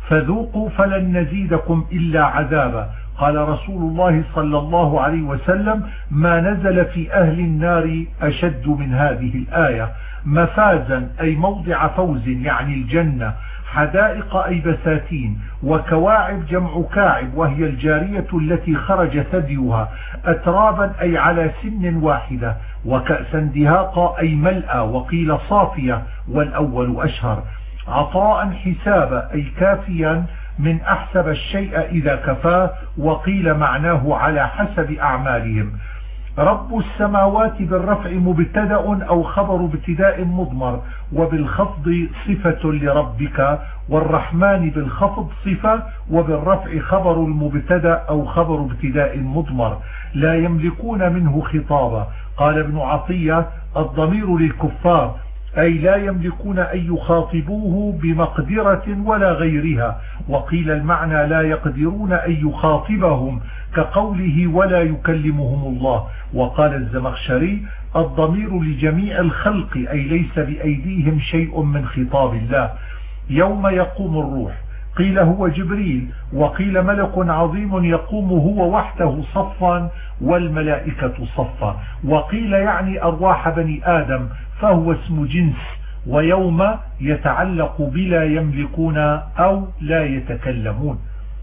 فذوقوا فلن نزيدكم إلا عذابا. قال رسول الله صلى الله عليه وسلم ما نزل في أهل النار أشد من هذه الآية. مفازا أي موضع فوز يعني الجنة. حدائق أي بساتين وكواعب جمع كاعب وهي الجارية التي خرج ثديها أترابا أي على سن واحدة وكأسا دهاقا أي ملأى وقيل صافية والأول أشهر. عطاء حسابا أي كافيا من أحسب الشيء إذا كفاه وقيل معناه على حسب أعمالهم. رب السماوات بالرفع مبتدأ أو خبر ابتداء مضمر وبالخفض صفة لربك والرحمن بالخفض صفة وبالرفع خبر المبتدأ أو خبر ابتداء مضمر. لا يملكون منه خطابا قال ابن عطية الضمير للكفار أي لا يملكون أن يخاطبوه بمقدرة ولا غيرها. وقيل المعنى لا يقدرون أن يخاطبهم كقوله ولا يكلمهم الله. وقال الزمخشري الضمير لجميع الخلق أي ليس بأيديهم شيء من خطاب الله. يوم يقوم الروح. قيل هو جبريل. وقيل ملك عظيم يقوم هو وحده صفا والملائكة صفا. وقيل يعني أرواح بني آدم فهو اسم جنس ويوم يتعلق بلا يملكون أو لا يتكلمون.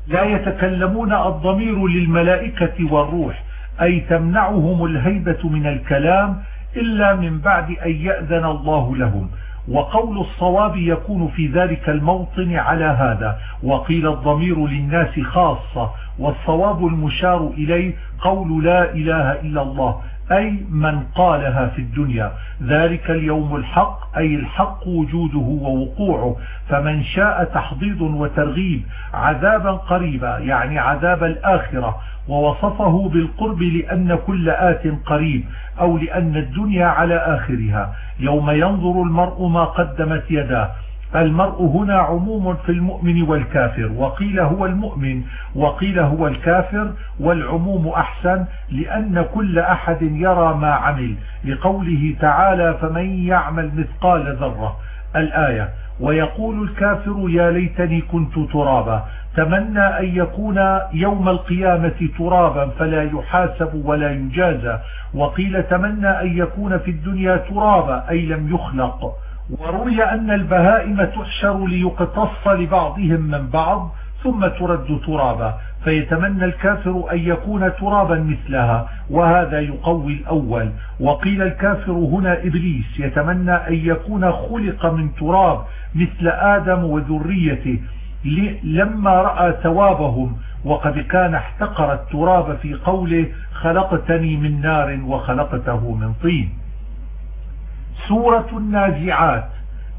لا يتكلمون الضمير للملائكة والروح أي تمنعهم الهيبة من الكلام إلا من بعد أن يأذن الله لهم. وقول الصواب يكون في ذلك الموطن على هذا وقيل الضمير للناس خاصة والصواب المشار إليه قول لا إله إلا الله. أي من قالها في الدنيا. ذلك اليوم الحق أي الحق وجوده ووقوعه. فمن شاء تحضيض وترغيب عذابا قريبا يعني عذاب الآخرة ووصفه بالقرب لأن كل آت قريب أو لأن الدنيا على آخرها. يوم ينظر المرء ما قدمت يداه المرء هنا عموم في المؤمن والكافر. وقيل هو المؤمن وقيل هو الكافر والعموم أحسن لأن كل أحد يرى ما عمل. لقوله تعالى فمن يعمل مثقال ذرة. الآية ويقول الكافر يا ليتني كنت ترابا. تمنى أن يكون يوم القيامة ترابا فلا يحاسب ولا يجازى. وقيل تمنى أن يكون في الدنيا ترابا أي لم يخلق. وروي أن البهائم تحشر ليقتص لبعضهم من بعض ثم ترد ترابا فيتمنى الكافر أن يكون ترابا مثلها وهذا يقوي الأول. وقيل الكافر هنا إبليس يتمنى أن يكون خلق من تراب مثل آدم وذريته لما رأى ثوابهم وقد كان احتقر التراب في قوله خلقتني من نار وخلقته من طين. سورة النازعات.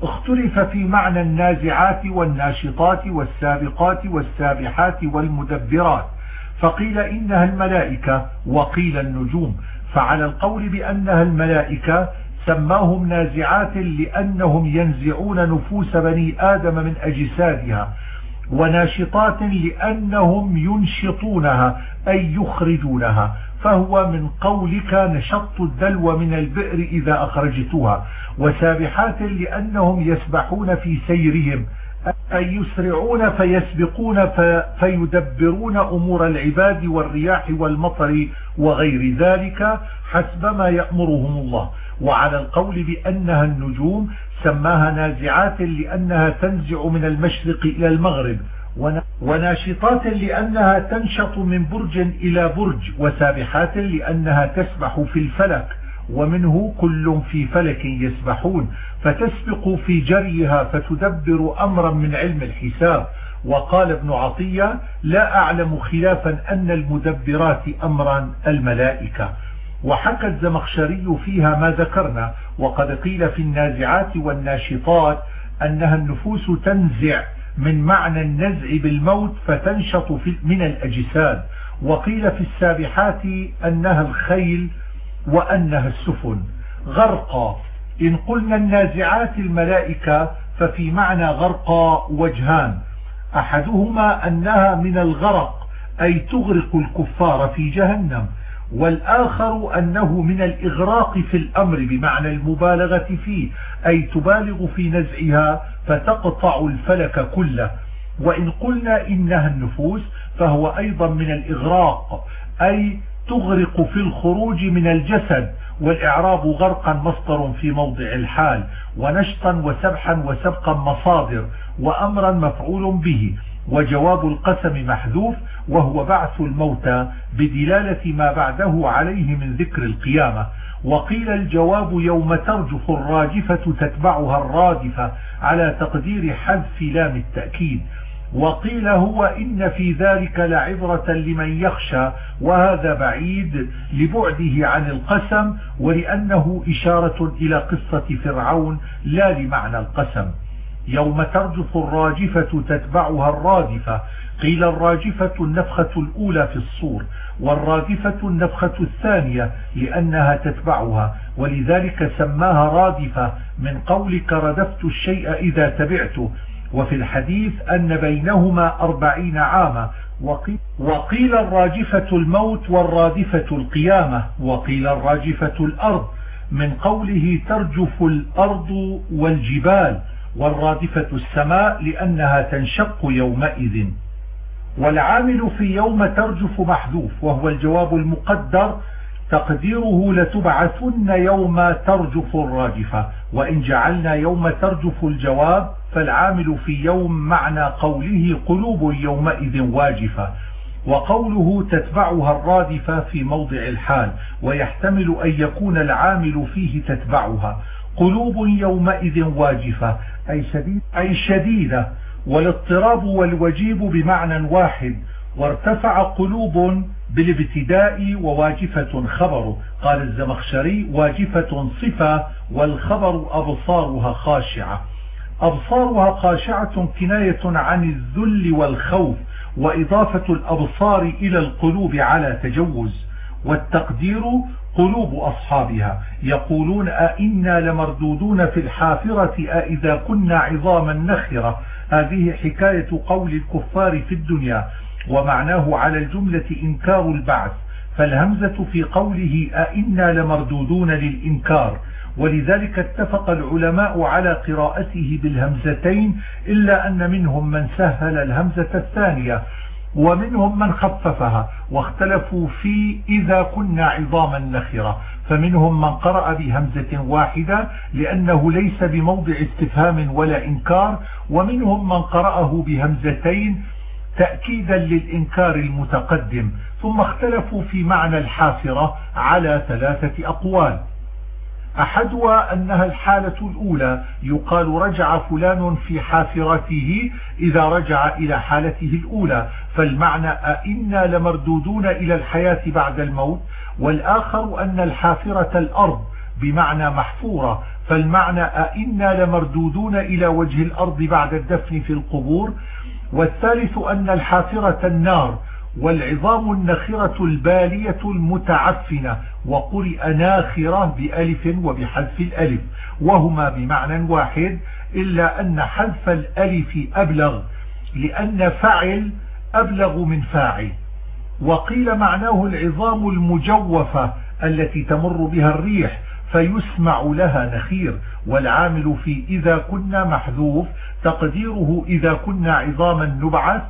اختلف في معنى النازعات والناشطات والسابقات والسابحات والمدبرات. فقيل إنها الملائكة وقيل النجوم. فعلى القول بأنها الملائكة سماهم نازعات لأنهم ينزعون نفوس بني آدم من أجسادها وناشطات لأنهم ينشطونها أي يخرجونها. فهو من قولك نشط الدلو من البئر إذا أخرجتها وسابحات لأنهم يسبحون في سيرهم. أي يسرعون فيسبقون فيدبرون أمور العباد والرياح والمطر وغير ذلك حسب ما يأمرهم الله. وعلى القول بأنها النجوم سماها نازعات لأنها تنزع من المشرق إلى المغرب. وناشطات لأنها تنشط من برج إلى برج وسابحات لأنها تسبح في الفلك ومنه كل في فلك يسبحون فتسبق في جريها فتدبر أمرا من علم الحساب. وقال ابن عطية لا أعلم خلافا أن المدبرات أمرا الملائكة. وحكى الزمخشري فيها ما ذكرنا وقد قيل في النازعات والناشطات أنها النفوس تنزع من معنى النزع بالموت فتنشط من الأجساد. وقيل في السابحات أنها الخيل وأنها السفن. غرقا. إن قلنا النازعات الملائكة ففي معنى غرقا وجهان. أحدهما أنها من الغرق أي تغرق الكفار في جهنم. والآخر أنه من الإغراق في الأمر بمعنى المبالغة فيه أي تبالغ في نزعها فتقطع الفلك كله. وإن قلنا إنها النفوس فهو أيضا من الإغراق أي تغرق في الخروج من الجسد والإعراب غرقا مصدر في موضع الحال ونشطا وسبحا وسبقا مصادر وأمرا مفعول به. وجواب القسم محذوف وهو بعث الموتى بدلالة ما بعده عليه من ذكر القيامة. وقيل الجواب يوم ترجف الراجفة تتبعها الرادفة على تقدير حذف لام التأكيد. وقيل هو إن في ذلك لعبرة لمن يخشى وهذا بعيد لبعده عن القسم ولأنه إشارة إلى قصة فرعون لا لمعنى القسم. يوم ترجف الراجفة تتبعها الرادفة قيل الراجفة النفخة الأولى في الصور والرادفة النفخة الثانية لأنها تتبعها ولذلك سماها رادفة من قولك ردفت الشيء إذا تبعته وفي الحديث أن بينهما أربعين عاما وقيل الراجفة الموت والرادفة القيامة وقيل الراجفة الأرض من قوله ترجف الأرض والجبال. والرادفة السماء لأنها تنشق يومئذ. والعامل في يوم ترجف محذوف وهو الجواب المقدر تقديره لتبعثن يوم ترجف الراجفة وإن جعلنا يوم ترجف الجواب فالعامل في يوم معنى قوله قلوب يومئذ واجفة. وقوله تتبعها الرادفة في موضع الحال ويحتمل أن يكون العامل فيه تتبعها. قلوب يومئذ واجفة. أي, شديد أي شديدة والاضطراب والوجيب بمعنى واحد وارتفع قلوب بالابتداء وواجفة خبر قال الزمخشري واجفة صفة والخبر أبصارها خاشعة. أبصارها خاشعة كناية عن الذل والخوف وإضافة الأبصار إلى القلوب على تجوز. والتقدير قلوب أصحابها يقولون أئنا لمردودون في الحافرة أئذا كنا عظاما نخرة. هذه حكاية قول الكفار في الدنيا ومعناه على الجملة إنكار البعث. فالهمزة في قوله أئنا لمردودون للإنكار. ولذلك اتفق العلماء على قراءته بالهمزتين إلا أن منهم من سهل الهمزة الثانية. ومنهم من خففها واختلفوا في إذا كنا عظاما نخرة. فمنهم من قرأ بهمزة واحدة لأنه ليس بموضع استفهام ولا إنكار ومنهم من قرأه بهمزتين تأكيدا للإنكار المتقدم. ثم اختلفوا في معنى الحافرة على ثلاثة أقوال. أحدها أنها الحالة الأولى يقال رجع فلان في حافرته إذا رجع إلى حالته الأولى. فالمعنى أئنا لمردودون إلى الحياة بعد الموت والآخر أن الحافرة الأرض بمعنى محفورة. فالمعنى أئنا لمردودون إلى وجه الأرض بعد الدفن في القبور والثالث أن الحافرة النار والعظام النخرة البالية المتعفنة وقرئ ناخرة بألف وبحذف الألف. وهما بمعنى واحد إلا أن حذف الألف أبلغ لأن فعل أبلغ من فاعل. وقيل معناه العظام المجوفة التي تمر بها الريح فيسمع لها نخير. والعامل في إذا كنا محذوف تقديره إذا كنا عظاما نبعث.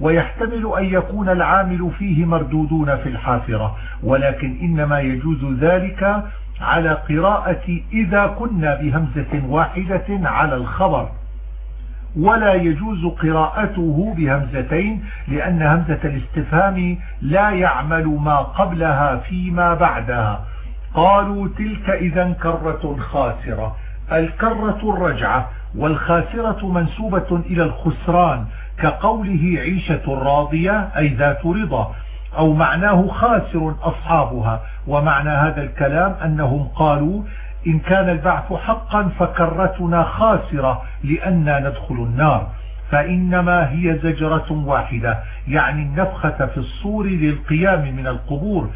ويحتمل أن يكون العامل فيه مردودون في الحافرة. ولكن إنما يجوز ذلك على قراءة إذا كنا بهمزة واحدة على الخبر. ولا يجوز قراءته بهمزتين لأن همزة الاستفهام لا يعمل ما قبلها فيما بعدها. قالوا تلك إذا كرة خاسرة. الكرة الرجعة والخاسرة منسوبة إلى الخسران كقوله عيشة راضية أي ذات رضا أو معناه خاسر أصحابها. ومعنى هذا الكلام أنهم قالوا إن كان البعث حقا فكرتنا خاسرة لأننا ندخل النار. فإنما هي زجرة واحدة يعني النفخة في الصور للقيام من القبور.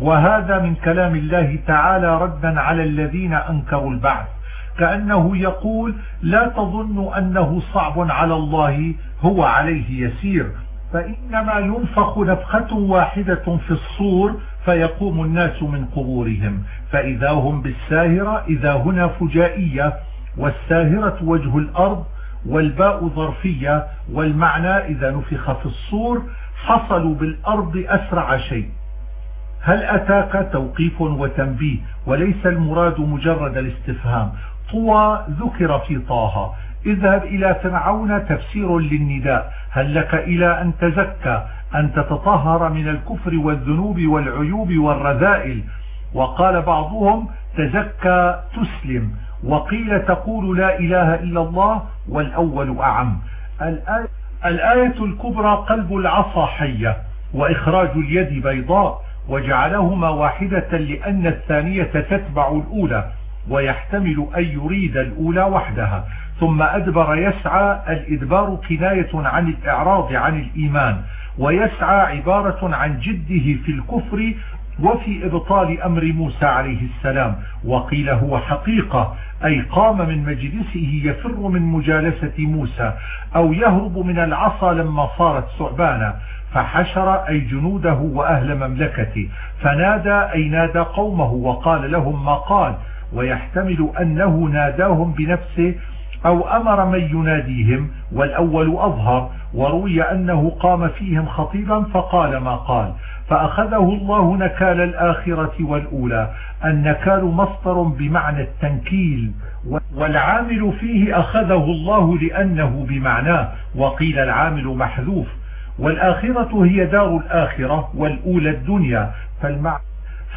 وهذا من كلام الله تعالى ردا على الذين أنكروا البعث. كأنه يقول لا تظن أنه صعب على الله هو عليه يسير. فإنما ينفخ نفخة واحدة في الصور فيقوم الناس من قبورهم. فإذا هم بالساهرة إذا هنا فجائية والساهرة وجه الأرض والباء ظرفية والمعنى إذا نفخ في الصور حصلوا بالأرض أسرع شيء. هل أتاك توقيف وتنبيه؟ وليس المراد مجرد الاستفهام. طوى ذكر في طه. اذهب إلى فرعون تفسير للنداء. هل لك إلى أن تزكى؟ أن تتطهر من الكفر والذنوب والعيوب والرذائل. وقال بعضهم تزكى تسلم. وقيل تقول لا إله إلا الله والأول أعم. الآية, الكبرى قلب العصا حية وإخراج اليد بيضاء وجعلهما واحدة لأن الثانية تتبع الأولى ويحتمل أن يريد الأولى وحدها. ثم أدبر يسعى الإدبار كناية عن الإعراض عن الإيمان. ويسعى عبارة عن جده في الكفر وفي إبطال أمر موسى عليه السلام. وقيل هو حقيقة أي قام من مجلسه يفر من مجالسة موسى أو يهرب من العصا لما صارت ثعبانا. فحشر أي جنوده وأهل مملكته. فنادى أي نادى قومه وقال لهم ما قال. ويحتمل أنه ناداهم بنفسه أو أمر من يناديهم والأول أظهر وروي أنه قام فيهم خطيبا فقال ما قال. فأخذه الله نكال الآخرة والأولى النكال مصدر بمعنى التنكيل والعامل فيه أخذه الله لأنه بمعناه وقيل العامل محذوف. والآخرة هي دار الآخرة والأولى الدنيا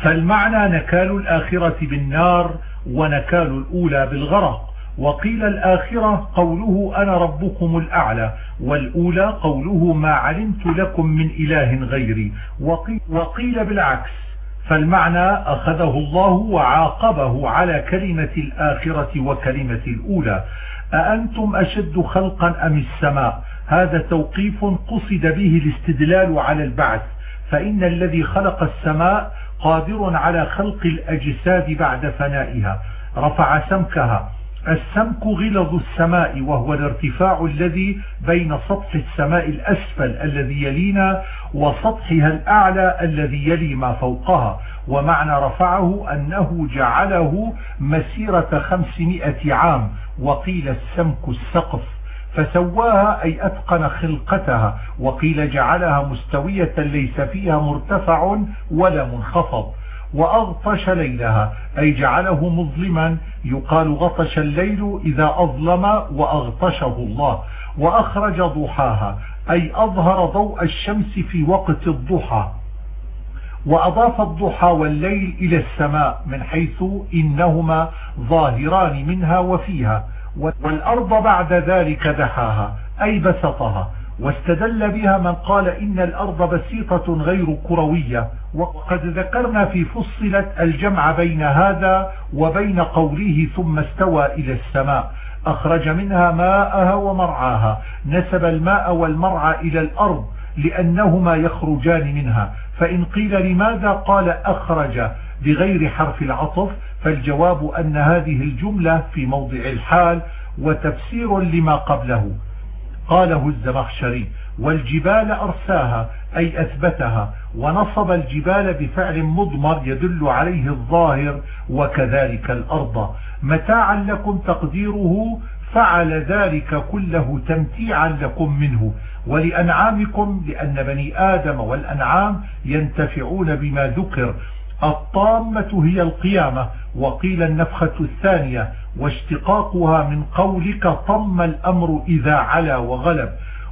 فالمعنى نكال الآخرة بالنار ونكال الأولى بالغرق. وقيل الآخرة قوله أنا ربكم الأعلى والأولى قوله ما علمت لكم من إله غيري. وقيل بالعكس فالمعنى أخذه الله وعاقبه على كلمة الآخرة وكلمة الأولى. أأنتم أشد خلقا أم السماء؟ هذا توقيف قصد به الاستدلال على البعث. فإن الذي خلق السماء قادر على خلق الأجساد بعد فنائها. رفع سمكها. السمك غلظ السماء وهو الارتفاع الذي بين سطح السماء الأسفل الذي يلينا وسطحها الأعلى الذي يلي ما فوقها. ومعنى رفعه أنه جعله مسيرة خمسمائة عام وقيل السمك السقف. فسواها أي أتقن خلقتها وقيل جعلها مستوية ليس فيها مرتفع ولا منخفض. وأغطش ليلها أي جعله مظلما يقال غطش الليل إذا أظلم وأغطشه الله وأخرج ضحاها أي أظهر ضوء الشمس في وقت الضحى. وأضاف الضحى والليل إلى السماء من حيث إنهما ظاهران منها وفيها والأرض بعد ذلك دحاها أي بسطها. واستدل بها من قال إن الأرض بسيطة غير كروية وقد ذكرنا في فصلت الجمع بين هذا وبين قوله ثم استوى إلى السماء أخرج منها ماءها ومرعاها نسب الماء والمرعى إلى الأرض لأنهما يخرجان منها فإن قيل لماذا قال أخرج بغير حرف العطف فالجواب أن هذه الجملة في موضع الحال وتفسير لما قبله. قاله الزمخشري والجبال أرساها أي أثبتها ونصب الجبال بفعل مضمر يدل عليه الظاهر وكذلك الأرض. متاعا لكم تقديره فعل ذلك كله تمتيعا لكم منه. ولأنعامكم لأن بني آدم والأنعام ينتفعون بما ذكر. الطامة هي القيامة وقيل النفخة الثانية واشتقاقها من قولك طم الأمر إذا علا وغلب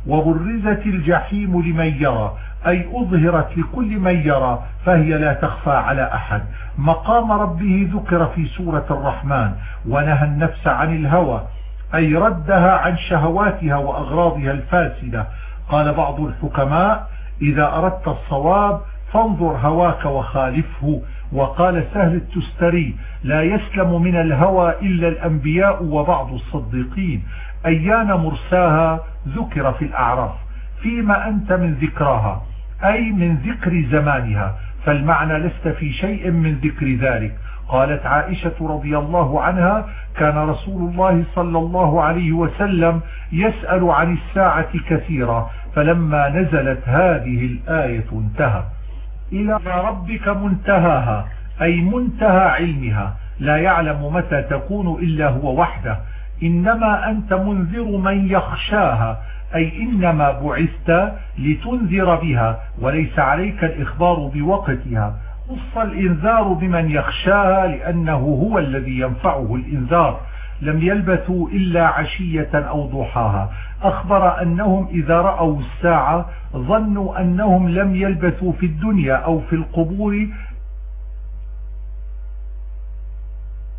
وبرزت الجحيم لمن يرى أي أظهرت لكل من يرى فهي لا تخفى على أحد. مقام ربه ذكر في سورة الرحمن ونهى النفس عن الهوى أي ردها عن شهواتها وأغراضها الفاسدة. قال بعض الحكماء إذا أردت الصواب فانظر هواك وخالفه وقال سهل التستري لا يسلم من الهوى إلا الأنبياء وبعض الصديقين. أيان مرساها ذكر في الأعراف. فيما أنت من ذكراها أي من ذكر زمانها. فالمعنى لست في شيء من ذكر ذلك. قالت عائشة رضي الله عنها كان رسول الله صلى الله عليه وسلم يسأل عن الساعة كثيرا فلما نزلت هذه الآية انتهى إلى ربك منتهاها أي منتهى علمها. لا يعلم متى تكون إلا هو وحده. إنما أنت منذر من يخشاها أي إنما بعثت لتنذر بها وليس عليك الإخبار بوقتها. خص الإنذار بمن يخشاها لأنه هو الذي ينفعه الإنذار. لم يلبثوا إلا عشية أو ضحاها. أخبر أنهم إذا رأوا الساعة ظنوا أنهم لم يلبثوا في الدنيا أو في القبور